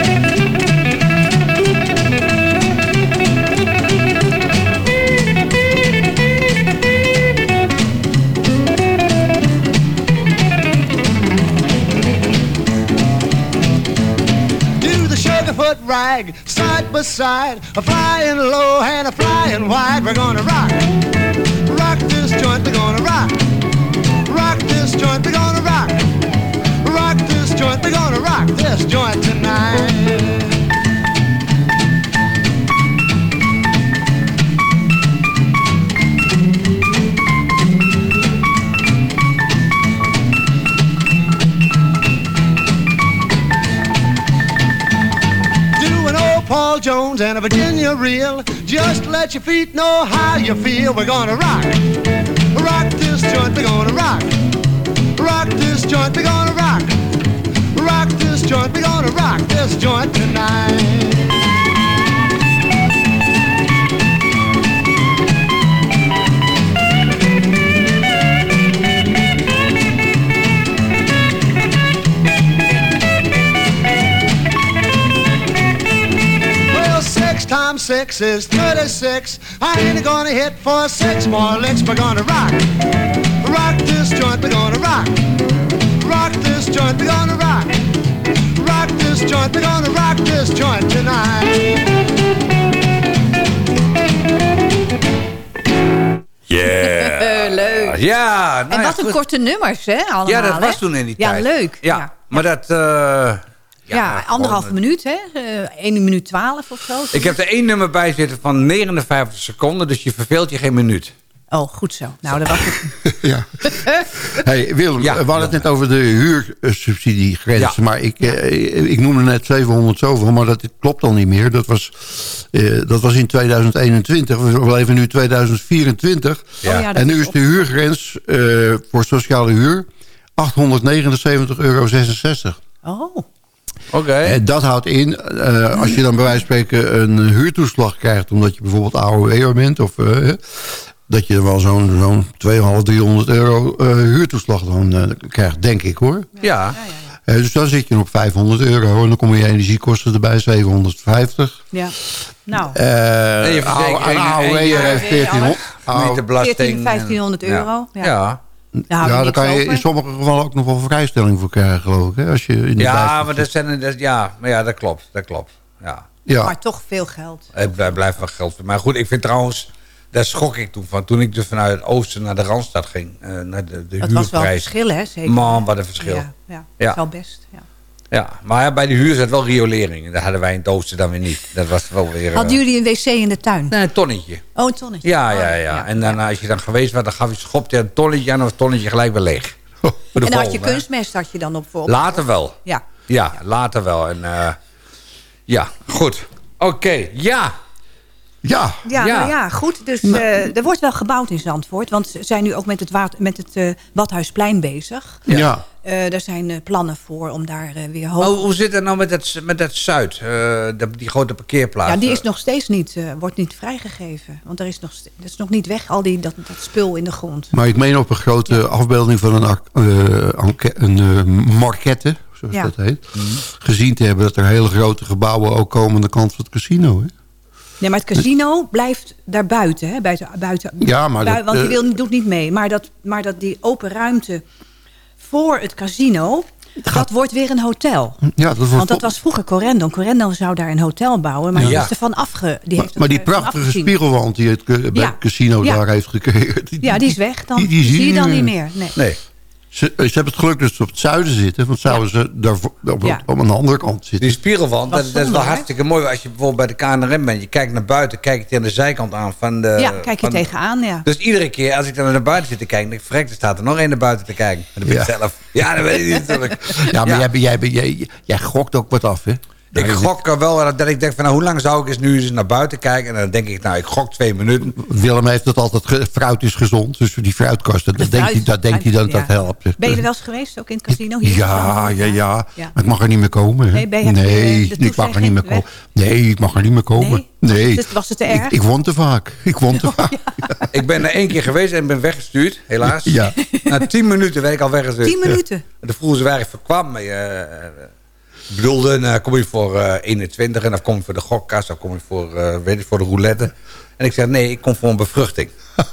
Sugarfoot rag, side by side, a flying low and a flying wide. We're gonna rock, rock this joint, we're gonna rock. Rock this joint, we're gonna rock. Rock this joint, we're gonna rock this joint tonight. Jones and a Virginia reel. Just let your feet know how you feel. We're gonna rock. Rock this joint, we're gonna rock. Rock this joint, we're gonna rock. Rock this joint, we're gonna rock this joint tonight. Times six is 36. I ain't gonna hit for six more licks. We're gonna rock. Rock this joint, we're gonna rock. Rock this joint, we're gonna rock. Rock this joint, we're gonna rock this joint tonight. Yeah. leuk. Ja, nou en ja, wat een goed. korte nummers, hè? Allemaal, Ja, dat was hè? toen in die ja, tijd. leuk. Ja, Ja, maar dat... eh, ja, anderhalve minuut, hè? Eh 1 minuut 12 of zo. ik heb er één nummer bij zitten van 59 seconden, dus je verveelt je geen minuut. Oh, goed zo. Nou, dat was het. Ja. Hey, Willem, Ja, we hadden het net over de huursubsidiegrens. Ja. Maar ik, eh, ik noemde net 700 zoveel, maar dat klopt al niet meer. Dat was, eh, dat was in 2021. We leven nu 2024. Ja. Oh ja, en nu is is de huurgrens eh, voor sociale huur 879,66 euro. Oh. Oké. En dat houdt in, eh, als je dan bij wijze van spreken een huurtoeslag krijgt... omdat je bijvoorbeeld AOW'er bent... of eh, dat je wel zo'n zo'n 200, 300 euro eh, huurtoeslag dan eh, krijgt, denk ik hoor. Ja. Eh, dus dan zit je op 500 euro en dan kom je energiekosten erbij, 750. Ja. Nou. Eh, En je AOW'er heeft 1400. Gemeentebelasting 14, en- 1500 euro. Ja. Ja. Daar Ja, kan je in sommige gevallen ook nog wel vrijstelling voor krijgen, geloof ik. Hè? Als je in de Ja, maar dat zijn, dat, ja, maar ja, dat klopt. Dat klopt. Ja. Ja. Maar toch veel geld. Het blij- blijft wel geld. Maar goed, ik vind trouwens, daar schrok ik toen van. Toen ik dus vanuit het oosten naar de Randstad ging, eh, naar de, de Dat was wel een huurprijs. verschil, hè? Zeker. Man, wat een verschil. Ja, ja. Ja. Dat is wel best. Ja. Ja, maar ja, bij de huur zat wel riolering. En dat hadden wij in het oosten dan weer niet. Dat was wel weer... eh, Hadden jullie een wc in de tuin? Nee, een tonnetje. Oh, een tonnetje. Ja, Oh, ja, ja. En dan, als je dan geweest was, dan gaf je schop je een tonnetje aan... en was het tonnetje gelijk weer leeg. En dan had je kunstmest had je dan op voor. Later wel. Ja. Ja, later wel. En, eh, ja, goed. Oké, ja. Ja. Ja, nou ja, goed. Dus eh, er wordt wel gebouwd in Zandvoort. Want ze zijn nu ook met het, water, met het eh, Badhuisplein bezig. Ja. Eh, er zijn eh, plannen voor om daar weer hoog... Maar hoe, zit het nou met dat, met dat Zuid? eh, de- die grote parkeerplaats? Ja, die is nog steeds niet, eh, wordt niet vrijgegeven. Want er is nog, dat is nog niet weg, al die, dat, dat spul in de grond. Maar ik meen op een grote afbeelding van een, eh, een markette, zoals Ja. dat heet. Gezien te hebben dat er hele grote gebouwen ook komen aan de kant van het casino. Hè? Nee, maar het casino blijft daar buiten. Hè, buiten, buiten Ja, maar dat, want die eh, wil, doet niet mee. Maar dat, maar dat die open ruimte voor het casino... Dat wordt weer een hotel. Ja, dat wordt Want dat was vroeger Corendon. Corendon zou daar een hotel bouwen. Maar Ja. die is ervan afge... Die heeft maar die prachtige spiegelwand die het bij Ja. het casino Ja. daar heeft gecreëerd. die- Ja, die is weg. Dan die- die zie je dan niet niet meer. Nee. Nee. Ze, ze hebben het geluk dat ze op het zuiden zitten. Want zouden ze daar op, Ja. op een andere kant zitten. Die spiegelwand, dat, dat is wel hartstikke mooi. Als je bijvoorbeeld bij de KNRM bent, je kijkt naar buiten, kijk je aan de zijkant aan van de... ja, kijk je van- tegenaan, ja. Dus iedere keer als ik dan naar buiten zit te kijken, denk ik, verrek, er staat er nog één naar buiten te kijken. En dan ben ik Ja. zelf. Ja, dat weet ik niet natuurlijk. Ja, maar Ja. Jij, jij, jij, jij gokt ook wat af, hè? Ik gok er wel dat ik denk van, nou, hoe lang zou ik eens nu eens naar buiten kijken? En dan denk ik, nou, ik gok twee minuten. Willem heeft het altijd... fruit is gezond, dus die fruitkasten, dat, denkt hij, dat denkt hij dat helpt. Ben je er wel eens geweest, ook in het casino? Hier Ja, ja, ja, Ja. Maar ik mag er niet meer komen. Hè? Nee, ben je- nee de ik mag er niet meer komen. Nee, ik mag er niet meer komen. Nee. Dus was het te Ik, erg? ik won te vaak. Ik won te vaak. Ik ben er één keer geweest en ben weggestuurd, helaas. Ja. Na tien minuten werd ik al weggestuurd. Tien minuten? En dan voelden ze waar ik verkwam. Maar, eh, eh, ik bedoelde, nou, kom je voor eh 21 en dan kom je voor de gokkast, dan kom je voor, eh, weet ik, voor de roulette. En ik zei, nee, ik kom voor een bevruchting.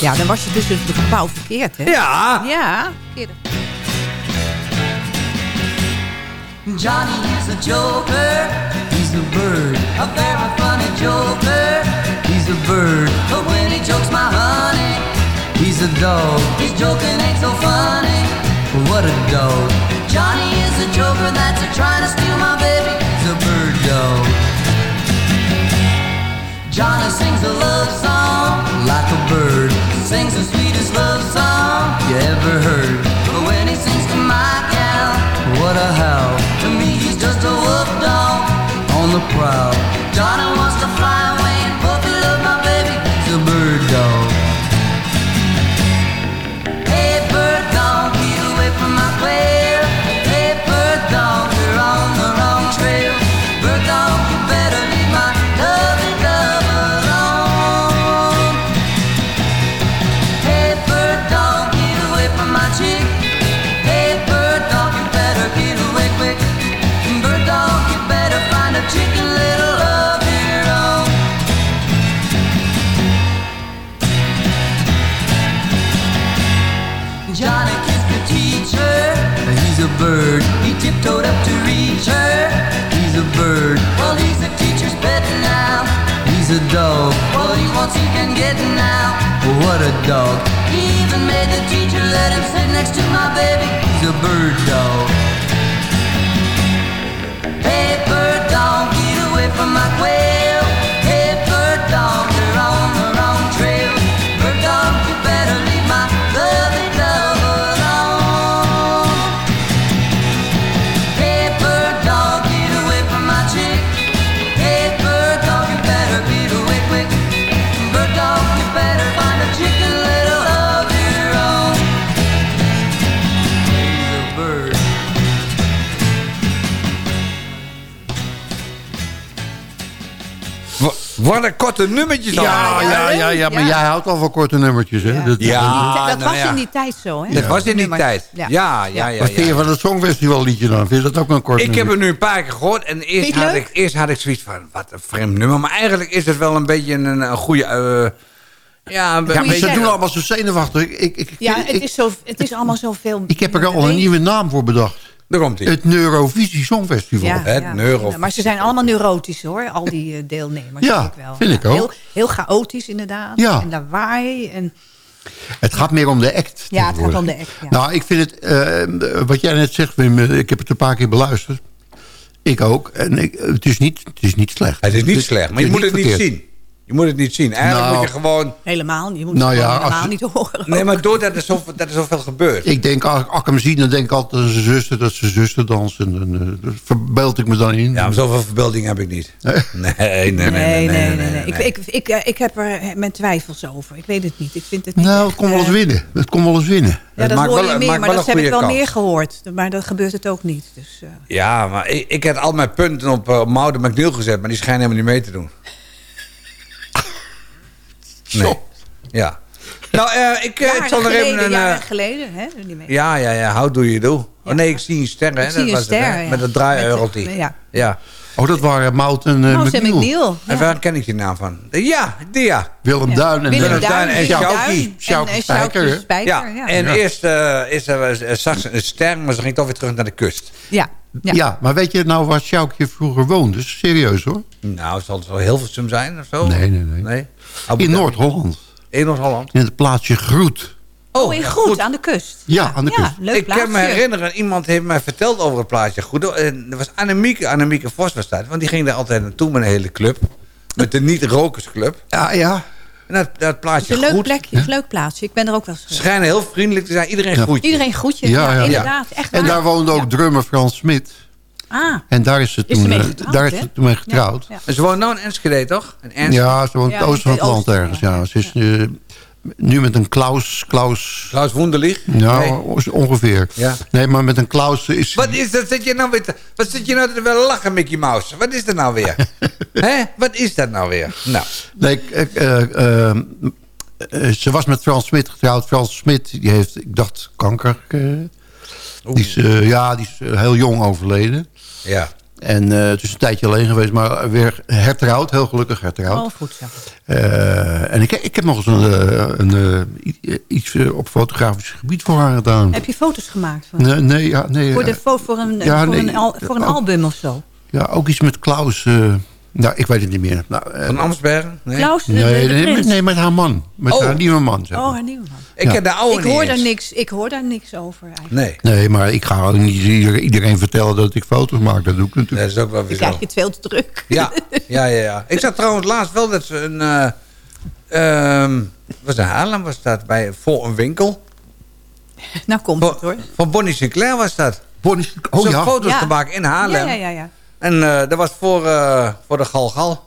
Ja, dan was je dus het gebouw verkeerd, hè? Ja. Ja, verkeerd. Johnny is a joker, he's a bird, a very funny joker. He's a bird, but when he jokes my honey, he's a dog. His joking ain't so funny, what a dog. Johnny is a joker that's a trying to steal my baby. Wants he can get now. What a dog. He even made the teacher let him sit next to my baby. He's a bird dog. Hey, bird dog, get away from my quail. Wat een korte nummertjes Ja, ja, ja, ja, maar Ja. jij houdt al van korte nummertjes, hè? Dat, Ja, dat nou was ja. in die tijd zo, hè? Dat was in die tijd. Ja, ja, ja. Wat vind je ja. van het Songfestival liedje dan? Vind je dat ook een kort Ik heb het nu een paar keer gehoord en eerst had, ik, eerst had ik zoiets van, wat een vreemd nummer. Maar eigenlijk is het wel een beetje een, een goede... eh, ja, Ja, maar ze doen allemaal zo zenuwachtig. Ik, ik, ik, Ja, ik, het is, zo, het is allemaal zoveel... ik heb er al een nieuwe naam voor bedacht. Daar komt hij. Het Neurovisie Songfestival. Ja, Het ja. neuro- Ja, maar ze zijn allemaal neurotisch hoor, al die eh, deelnemers. Ja, vind ik, wel. vind ik Ja, ook. Heel, heel chaotisch inderdaad. Ja. En lawaai. En, Het gaat meer om de act. ja, het gaat om de act. Ja. Nou, ik vind het, eh, wat jij net zegt, Wim, eh, ik heb het een paar keer beluisterd. Ik ook. En ik, het, is niet, het is niet slecht. Het is niet slecht, maar je moet het niet zien. Je moet het niet zien. Eigenlijk Nou. moet je gewoon... Helemaal niet. Je moet Nou het ja, helemaal niet horen. Nee, maar doordat er, zo, dat er zoveel gebeurt. Ik denk, als als ik hem zie, dan denk ik altijd dat ze zuster, dat ze zuster dansen. En, eh, dat verbeeld ik me dan in. Ja, maar zoveel verbeelding heb ik niet. Nee, nee, nee. Nee, Nee, nee, nee. nee, Ik, ik, ik, eh, ik heb er mijn twijfels over. Ik weet het niet. Ik vind het niet nou, het kon wel eens eh, winnen. Het kon wel eens winnen. Ja, dat maakt hoor wel- je meer, maar dat heb ik wel meer gehoord. Maar dat gebeurt het ook niet. Dus, eh, Ja, maar ik, ik heb al mijn punten op uh, Maude McNeil gezet, maar die schijnen helemaal niet mee te doen. Nee. Ja. Nou, eh, ik, eh, ik zal nog geleden, even een... jaren eh, geleden, hè? Ja, ja, ja. How do you do? Oh nee, ik zie een ster, hè? Ik zie een was ster, het, hè? Met een draai-eureltje. Met- ja. Ja. Oh, dat waren Mout en uh, en McNeil. McNeil. En waar ken ik die naam van? Ja, die ja. Willem Duin en Willem eh, Duin, en Sjoukie. Sjoukie eh, Spijker, Ja, en Ja. eerst uh, is er uh, zag ze een ster, maar ze ging toch weer terug naar de kust. Ja. Ja. Ja. maar weet je nou waar Sjoukje vroeger woonde? Serieus hoor. Nou, zal het wel Hilversum zijn of zo? Nee, nee, nee. nee? In. Noord-Holland. In Noord-Holland? In het plaatsje Groet. Oh, in ja, goed, aan de kust. Ja, aan de Ja, kust. leuk ik kan me herinneren, iemand heeft mij verteld over het plaatje. Goed, en dat was Annemieke, Annemieke Vos was dat. Want die ging daar altijd naartoe met een hele club. Met de niet-rokersclub. Ja, ja. En dat, dat Het plaatje is een leuk goed. plekje, een leuk plaatsje. Ik ben er ook wel eens geweest. Schijnen heel vriendelijk te zijn. Iedereen Ja. groet je. Iedereen groetje. Ja, Ja, ja. inderdaad. Echt En daar woonde ook drummer Frans Smit. Ah, En daar is ze Is ze toen, mee eh, getrouwd, daar is ze toen mee getrouwd. ja. En ze woont nou in Enschede, toch? In Enschede. Ja, ze woont Ja, het oosten van in het het land ergens. ja. Ja. Ze is eh, nu met een Klaus... Klaus Klaus Wunderlich? nou, Nee. ongeveer. Ja. Nee, maar met een Klaus is... Wat is dat? Zit je nou weer te, wat zit je nou te wel lachen, Mickey Mouse? Wat is dat nou weer? Hè? Wat is dat nou weer? Nou, Nee, ik- eh, eh, eh, ze was met Frans Smit getrouwd. Frans Smit, die heeft, ik dacht, kanker. die is, ja, die is heel jong overleden. ja. En eh, het is een tijdje alleen geweest, maar weer hertrouwd. Heel gelukkig hertrouwd. oh, goed zo. Eh, en ik, ik heb nog eens een, eh, een, iets op fotografisch gebied voor haar gedaan. Heb je foto's gemaakt van? Nee, nee, ja, nee, Voor, de, voor, een, ja, voor, nee, een, al- voor een ook- album of zo? ja, ook iets met Klaus. Nou, ik weet het niet meer. Nou, eh, Van Amsbergen? Nee. Klaus, nee, de, de nee, prins? met, nee, met haar man. Met Oh. haar nieuwe man. Zeg Oh, haar nieuwe man. Ik heb de oude Ik hoor, daar niks, ik hoor daar niks over eigenlijk. Nee, Nee, maar ik ga ook niet iedereen- vertellen dat ik foto's maak. Dat doe ik natuurlijk. dat is ook wel weer krijg je het veel te druk. Ja, ja, ja, ja. Ik zag trouwens laatst wel dat ze een... eh ehm, was in Haarlem was dat, bij, voor een winkel. nou komt het hoor. Van Bonnie Sinclair was dat. Bonnie, oh Ze ja. foto's Ja. gemaakt in Ja, Haarlem. ja, ja, ja. En eh, dat was voor, eh, voor de Galgal.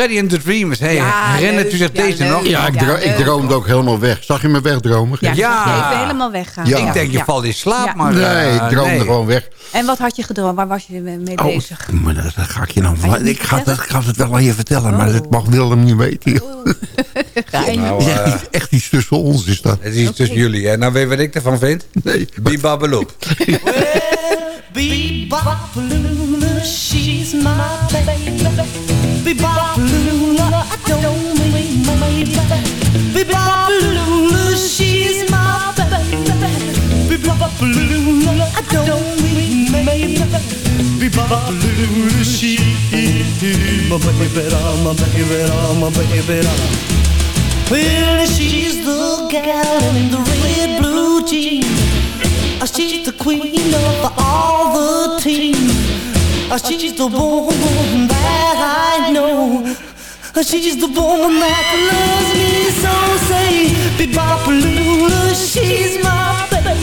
Freddy and the Dreamers. Hey, Ja, herinnert u zich Ja, deze leuk. nog? Ja, ik, dro- ik droomde ook helemaal weg. Zag je me wegdromen? Ja, Ja. even helemaal weggaan. Ja. Ik denk, je Ja. valt in slaap, Ja. maar... Nee, eh, ik droomde nee. gewoon weg. En wat had je gedroomd? Waar was je mee Oh, bezig? maar dat, dat ga ik je nou... Je ik, ga, dat, ik ga het wel aan je vertellen, maar Oh. dat mag Willem niet weten. Geheim. Nou, Het is echt, eh, iets, echt iets tussen ons, is dat. Het is iets tussen jullie. hè. Nou, weet je wat ik ervan vind? Nee. Bibabaloop. Bebop-a-lula, she's my baby. Bebop-a-lula, I don't mean maybe. Bebop-a-lula, she's my baby. Bebop-a-lula, I don't mean maybe. Bebop-a-lula, she's my baby, my baby, my baby. Well, she's the gal in the red blue jeans. She's the queen of all the teams. She's the woman that I know. She's the woman that loves me so. Say, Bebopalula, she's my baby.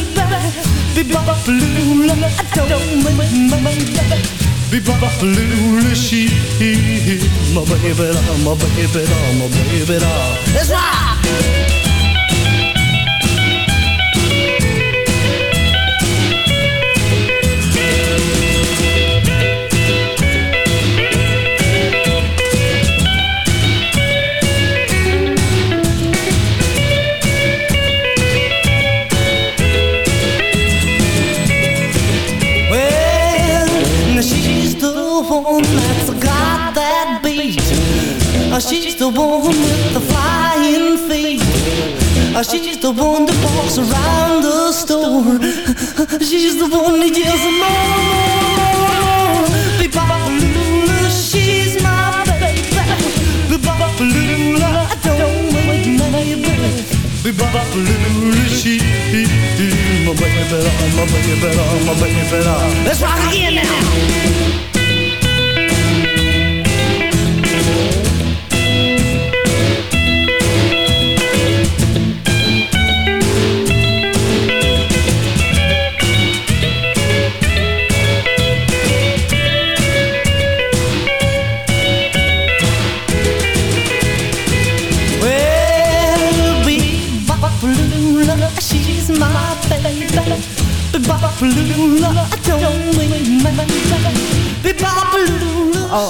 Bebopalula, I don't mind my baby. Bebopalula, she my baby, my baby, my baby. That's right. Uh, She's the one with the flying feet. Uh, She's the one that walks around the store. She's the one that yells more, more, she's my baby. Bebopalula, I don't baby, my baby. Let's rock again now.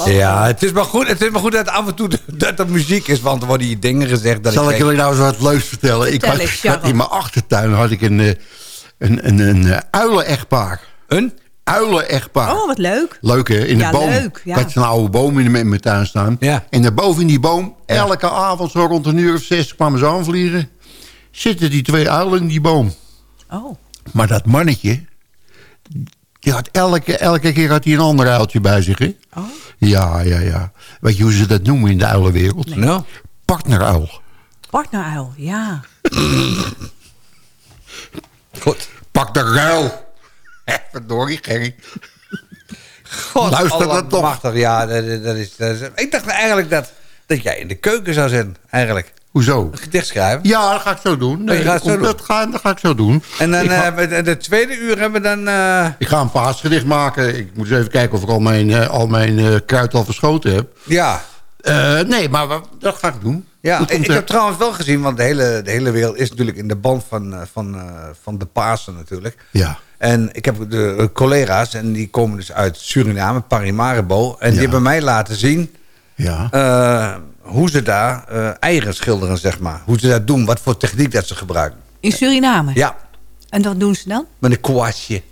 Ja, het is, maar goed, het is maar goed dat af en toe dat er muziek is, want er worden hier dingen gezegd. Dat Zal ik denk- jullie nou eens wat leuks vertellen? Ik Vertel had, in mijn achtertuin had ik een, eh, een, een, een, eh, uilen-echtpaar. Een? Uilen-echtpaar. Oh, wat leuk. Leuk hè, in de Ja, boom. leuk, ja. Ik had zo'n oude boom in, in mijn tuin staan. Ja. En daarboven in die boom, elke avond zo rond een uur of zes kwamen ze aanvliegen. Zitten die twee uilen in die boom. Oh. Maar dat mannetje, die had elke, elke keer had hij een ander uiltje bij zich. Hè? Oh. Ja, ja, ja. Weet je hoe ze dat noemen in de uilenwereld? Nou, Partneruil. Partneruil, ja. goed. Pak de ruil. Verdorie, Gerry. God, Luister dat toch. Machtig, ja. Dat is, dat is- ik dacht eigenlijk dat, dat jij in de keuken zou zijn, eigenlijk. Hoezo? Een gedicht schrijven. Ja, dat ga ik zo doen. Oh, gaat zo dat, doen? Ga, dat ga ik zo doen. En dan ga, eh, met- de tweede uur hebben we dan... eh, ik ga een paasgedicht maken. Ik moet eens even kijken of ik al mijn, eh, al mijn eh, kruid al verschoten heb. ja, nee, maar dat ga ik doen. Ja, ik, heb trouwens wel gezien, want de hele, de hele wereld is natuurlijk in de band van, van, van de Pasen natuurlijk. Ja. En ik heb de collega's, en die komen dus uit Suriname, Paramaribo. En die hebben mij laten zien Ja. Hoe ze daar eh, eieren schilderen, zeg maar. Hoe ze dat doen, wat voor techniek dat ze gebruiken. In Suriname. Ja, En wat doen ze dan? met een kwastje.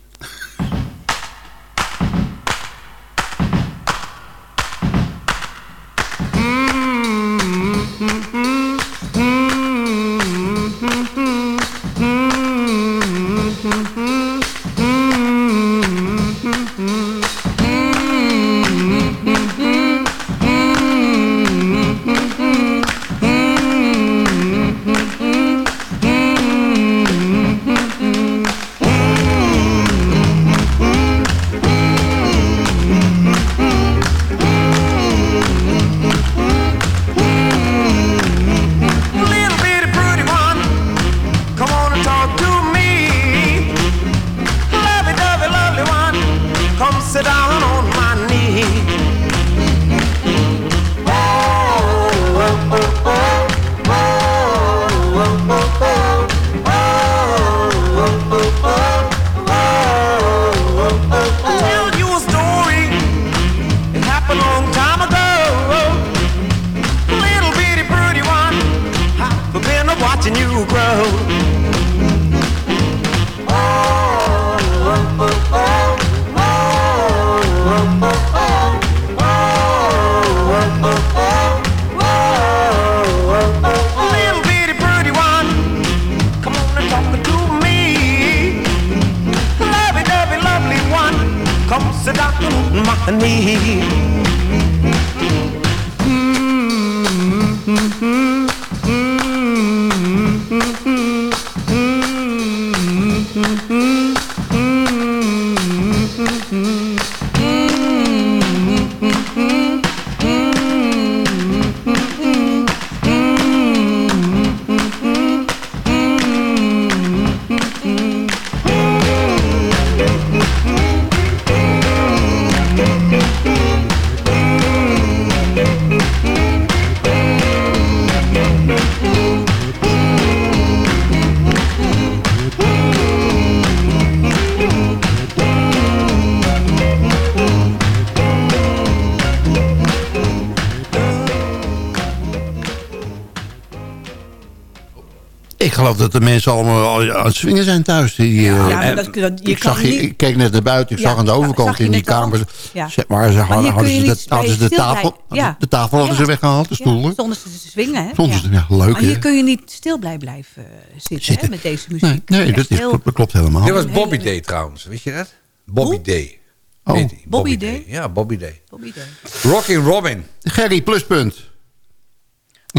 Geloof dat de mensen allemaal al aan het swingen zijn thuis. Die, Ja, eh, maar dat- dat- je ik, kan zag, niet- ik keek net naar buiten, ik Ja, zag aan de overkant in die al? kamer... Ja. Zeg maar, ze hadden, hadden ze, de, hadden ze de tafel, de tafel hadden Ja. ze weggehaald, de Ja, stoelen. stonden ze te swingen, hè? Stonden ze- ja, leuk, Maar hier kun je niet stil blij blijven eh, zitten, Hè, met deze muziek. Nee, nee dat, klopt helemaal. Dit was Bobby Day trouwens, weet je dat? Bobby Day. Oh. Bobby Day? Ja, Bobby Day. Bobby Day. Rocky Robin. Gerry, pluspunt.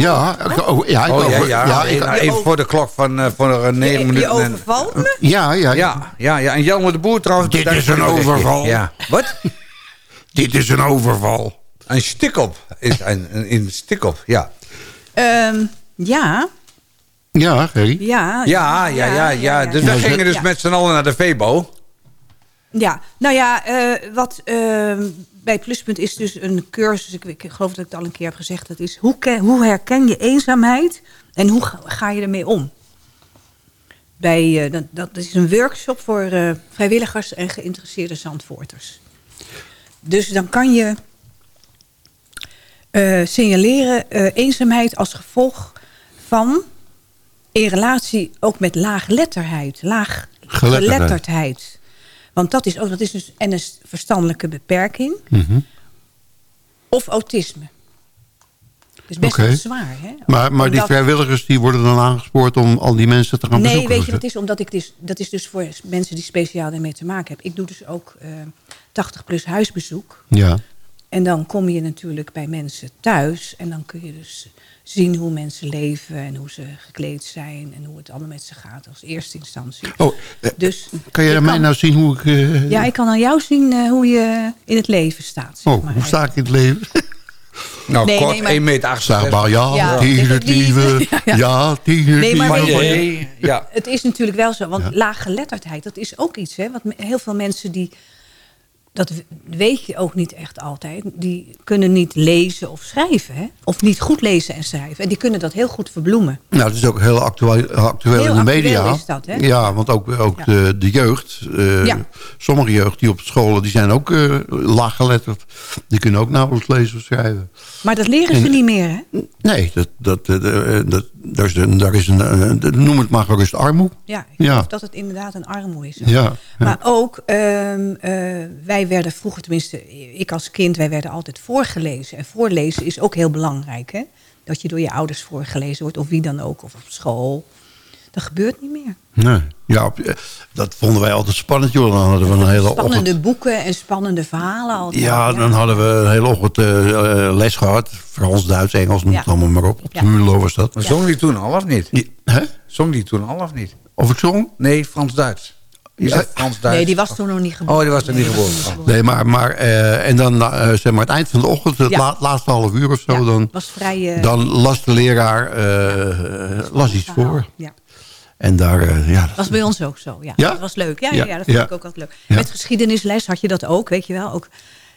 Ja, ik- oh, ja, ik oh ja, over- ja. ja, Nee, ik- nou, even voor de klok van eh, voor eh, negen Je, minuten. je overvalt me? ja, ja, ja, ja, ja. En Jelmer de Boer trouwens. Dit is een overval. Ja. Wat? Dit is een overval. Een stikop. Is een, een, een stikop, ja. Ehm, ja, Ja, Gerry. ja. Ja, ja, ja, ja. Dus ja. we gingen dus met z'n allen naar de Vebo. Ja, nou ja, eh, wat ehm, bij Pluspunt is dus een cursus... Ik, ik geloof dat ik het al een keer heb gezegd. Dat is hoe, ken- hoe herken je eenzaamheid en hoe ga, ga je ermee om? Bij, eh, dat, dat is een workshop voor eh, vrijwilligers en geïnteresseerde zandvoorters. Dus dan kan je signaleren eenzaamheid als gevolg van... in relatie ook met laagletterheid, laag Geletterdheid. geletterdheid. Want dat is, ook, dat is dus en een verstandelijke beperking Mhm. of autisme. Dus best wel zwaar. Hè? Maar, maar die vrijwilligers die worden dan aangespoord om al die mensen te gaan Nee, bezoeken? weet je, dat is omdat ik dus, dat is dus voor mensen die speciaal daarmee te maken hebben. Ik doe dus ook eh 80 plus huisbezoek. Ja. En dan kom je natuurlijk bij mensen thuis. En dan kun je dus zien hoe mensen leven en hoe ze gekleed zijn. En hoe het allemaal met ze gaat als eerste instantie. Oh, eh, Dus kan je aan mij nou zien hoe ik... eh, Ja, ik kan aan jou zien eh, hoe je in het leven staat. zeg oh, maar. hoe sta ik in het leven? Nou, Nee, kort, nee, maar- 1 meter 8. Zeg maar ja, Ja, lieve. ja. Ja, Nee, maar Nee, ja. Het is natuurlijk wel zo, want laaggeletterdheid, dat is ook iets. Hè, want heel veel mensen die, dat weet je ook niet echt altijd, die kunnen niet lezen of schrijven. Hè? Of niet goed lezen en schrijven. En die kunnen dat heel goed verbloemen. Nou, het is ook heel actueel, actueel Heel in de media. is dat, hè? Ja, want ook, ook Ja. de, de jeugd, eh, Ja. sommige jeugd die op scholen, die zijn ook eh laaggeletterd. Die kunnen ook nauwelijks lezen of schrijven. Maar dat leren ze niet meer, hè? Nee, dat, dat, eh, dat, daar is, een, daar is een, noem het maar gerust armoe. Ja, ik Ja. geloof dat het inderdaad een armoede is. Ja, ja. Maar ook, ehm, eh, wij werden vroeger, tenminste ik als kind, wij werden altijd voorgelezen. En voorlezen is ook heel belangrijk, hè? Dat je door je ouders voorgelezen wordt, of wie dan ook, of op school. Dat gebeurt niet meer. Nee. Ja, eh, dat vonden wij altijd spannend, joh. Dan hadden we een hele Spannende ochtend... boeken en spannende verhalen. Altijd. Ja, dan hadden we een hele ochtend eh, eh, les gehad. Frans, Duits, Engels, noem het allemaal maar op. Op de Ja. Mulo was dat. Maar zong die toen al of niet? Ja, Hè? Zong die toen al of niet? Of ik zong? Nee, Frans-Duits. Nee, die was toen nog niet geboren. Oh, die was er niet Nee, geboren. Nee, maar, maar eh, en dan eh, zeg maar het eind van de ochtend, het Ja. la- laatste half uur of zo, Ja, dan, was vrij... eh, dan las de leraar eh, las iets verhaal. voor. Ja. En daar, eh, ja, Dat was bij ons ook zo, ja. Ja? Dat was leuk. Ja, ja, dat vond ja. ik ook altijd leuk. Ja. Met geschiedenisles had je dat ook, weet je wel. Ook,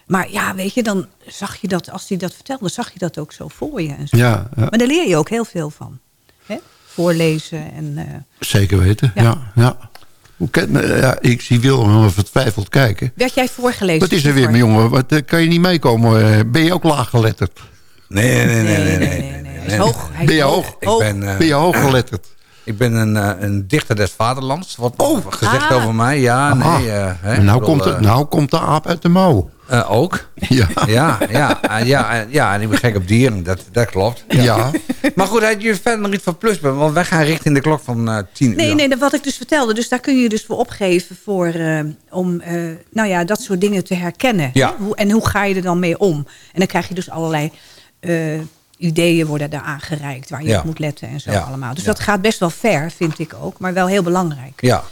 maar ja, weet je, dan zag je dat, als hij dat vertelde, zag je dat ook zo voor je. En zo. Ja, ja. Maar daar leer je ook heel veel van. Hè? Voorlezen en... eh, zeker weten. Ja. Ja. Ja, Hoe kent me, ja, ik zie even vertwijfeld kijken. werd jij voorgelezen? Wat is er weer, mijn jongen? Wat, eh, kan je niet meekomen? Eh, ben je ook laaggeletterd? Nee, nee, nee, nee. nee, nee, nee, nee. Hij is hoog. Hij Ben je hoog. hoog? Ik ben... eh, Ben je hooggeletterd? Ik ben een, eh, een dichter des vaderlands. Wat gezegd Ah. over mij. Ja, Aha. nee. eh, hè, nou, bedoel, komt de, eh, nou komt de aap uit de mouw. eh, ook? Ja. Ja, ja, ja, ja, en ik ben gek op dieren, dat, dat klopt. Ja. Maar goed, had je verder nog iets van Pluspunt? Want wij gaan richting de klok van eh 10 Nee, uur. nee, dat wat ik dus vertelde. Dus daar kun je dus voor opgeven voor, eh, om eh, nou ja, dat soort dingen te herkennen. Ja. Hoe, en hoe ga je er dan mee om? En dan krijg je dus allerlei eh, ideeën worden daar aangereikt... waar je Ja. op moet letten en zo Ja. allemaal. Dus Ja. dat gaat best wel ver, vind ik ook. Maar wel heel belangrijk. Ja.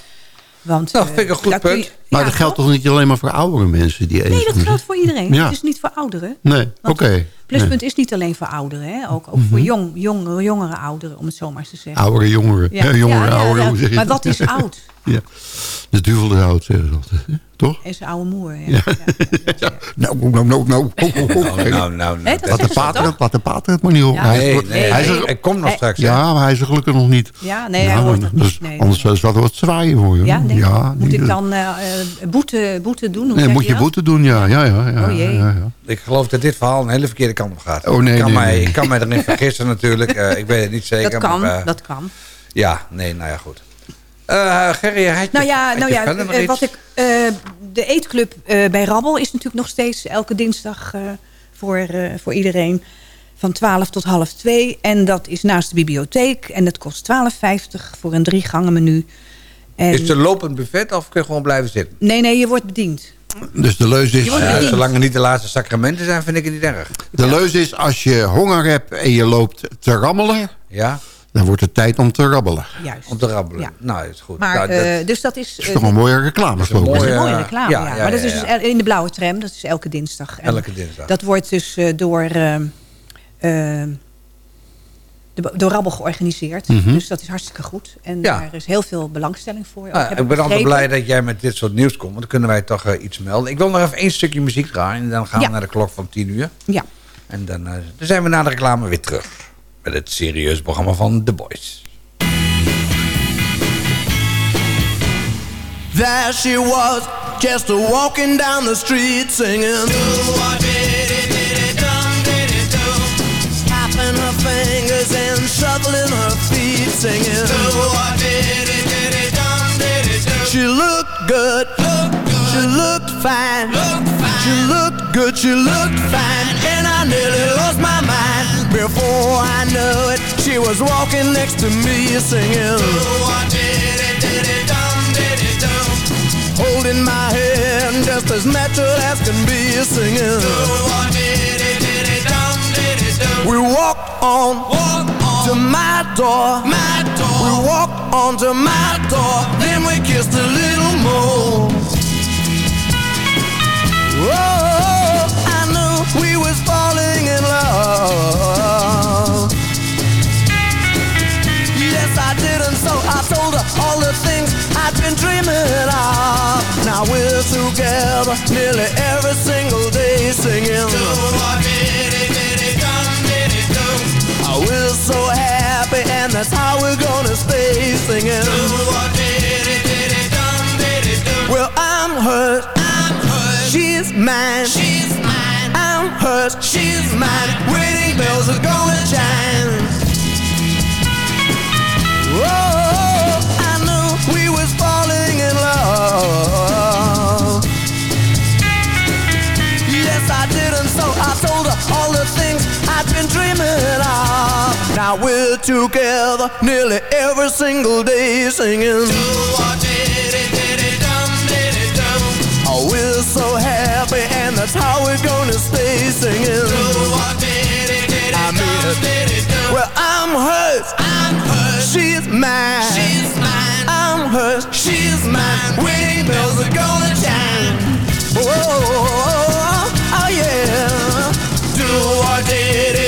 Want, Nou, eh, vind ik een goed punt. je- Maar ja, dat geldt toch niet alleen maar voor oudere mensen? Die Nee, dat geldt voor iedereen. Ja. Het is niet voor ouderen. Nee, oké. Pluspunt Nee. is niet alleen voor ouderen. Hè? Ook, ook voor Mhm. jong, jongere, jongere ouderen, om het zo maar eens te zeggen. Oudere jongeren. Ja, jongere, Ja, ja, ouderen. ja. Hoe zeg je Maar dat? wat is oud? Ja. De duvel is oud, zeggen ze altijd. Toch? En zijn oude moer. Ja. Ja. Nou, nou, nou, nou. Nou, nou, nou. Hè, dat Laat de pater, het- laat de pater het maar niet. Ja. Hij is- Nee, nee, hij is komt nog straks. hè? Ja, maar hij is er gelukkig nog niet. Ja, nee, Ja, hij hoort maar dat dus niet. Nee. Anders zou het wat zwaaien voor je. Ja, nee. ja Moet die- ik dan eh, eh, boete, boete doen? Hoe Nee, moet je boete doen, ja. ja, ja, ja, Oh, jee. ja, ja. Ik geloof dat dit verhaal een hele verkeerde kant op gaat. Oh, nee, ik, kan nee, mij, ik kan mij erin vergissen natuurlijk. Eh, ik weet het niet zeker. Dat kan, dat kan. Ja, nee, nou ja, goed. Eh Gerry, had je, Nou ja, had nou je ja eh, wat ik, eh, de eetclub eh, bij Rabbel is natuurlijk nog steeds elke dinsdag eh, voor, eh, voor iedereen. Van 12 tot half 2. En dat is naast de bibliotheek. En dat kost 12,50 voor een drie gangen menu. En, Is het een lopend buffet of kun je gewoon blijven zitten? Nee, nee, je wordt bediend. Dus de leus is... Ja, zolang er niet de laatste sacramenten zijn, vind ik het niet erg. De leus is, als je honger hebt en je loopt te rammelen... Ja, dan wordt het tijd om te rabbelen. Juist. om te rabbelen. Ja. Nou, is goed. Maar, Nou, dat- eh, dus dat is... Is eh, toch een mooie reclame. Dat is een mooie, mooie eh, reclame, ja, ja. ja, Maar dat ja, is ja. dus in de blauwe tram. Dat is elke dinsdag. En Elke dinsdag. Dat wordt dus eh, door, eh, eh, de, door Rabbel georganiseerd. Mhm. Dus dat is hartstikke goed. En Ja. daar is heel veel belangstelling voor. Nou, ik ben altijd blij dat jij met dit soort nieuws komt. Want dan kunnen wij toch eh, iets melden. Ik wil nog even één stukje muziek draaien. En dan gaan Ja. we naar de klok van 10 uur. Ja. En dan, eh, dan zijn we na de reclame weer terug. Met het serieuze programma van The Boys. There she was, just walking down the street singing. Tapping her fingers and shuffling her feet singing. She looked good, she looked fine. She looked good, she looked fine. And I nearly lost my mind. Before I knew it, she was walking next to me singing. Holding my hand just as natural as can be a singing. We walked on, to my door. We walked on to my door. Then we kissed a little more. I knew we was falling in love. Yes, I did, and so I told her all the things I'd been dreaming of. Now we're together nearly every single day singing. We're so happy, and that's how we're gonna stay singing. Well, I'm hers. She's mine. She's mine. I'm hers. She's mine. Wedding bells are gonna chime. Oh, I knew we was falling in love. Yes, I did, and so I told her all the things I'd been dreaming of. Now we're together nearly every single day singing. So happy, and that's how we're gonna stay singing. I mean, well, I'm hers. I'm hers. She's mine. She's mine. I'm hers. She's mine. Wedding bells are gonna chime. Oh oh oh, oh, oh, oh, yeah. Do or did it,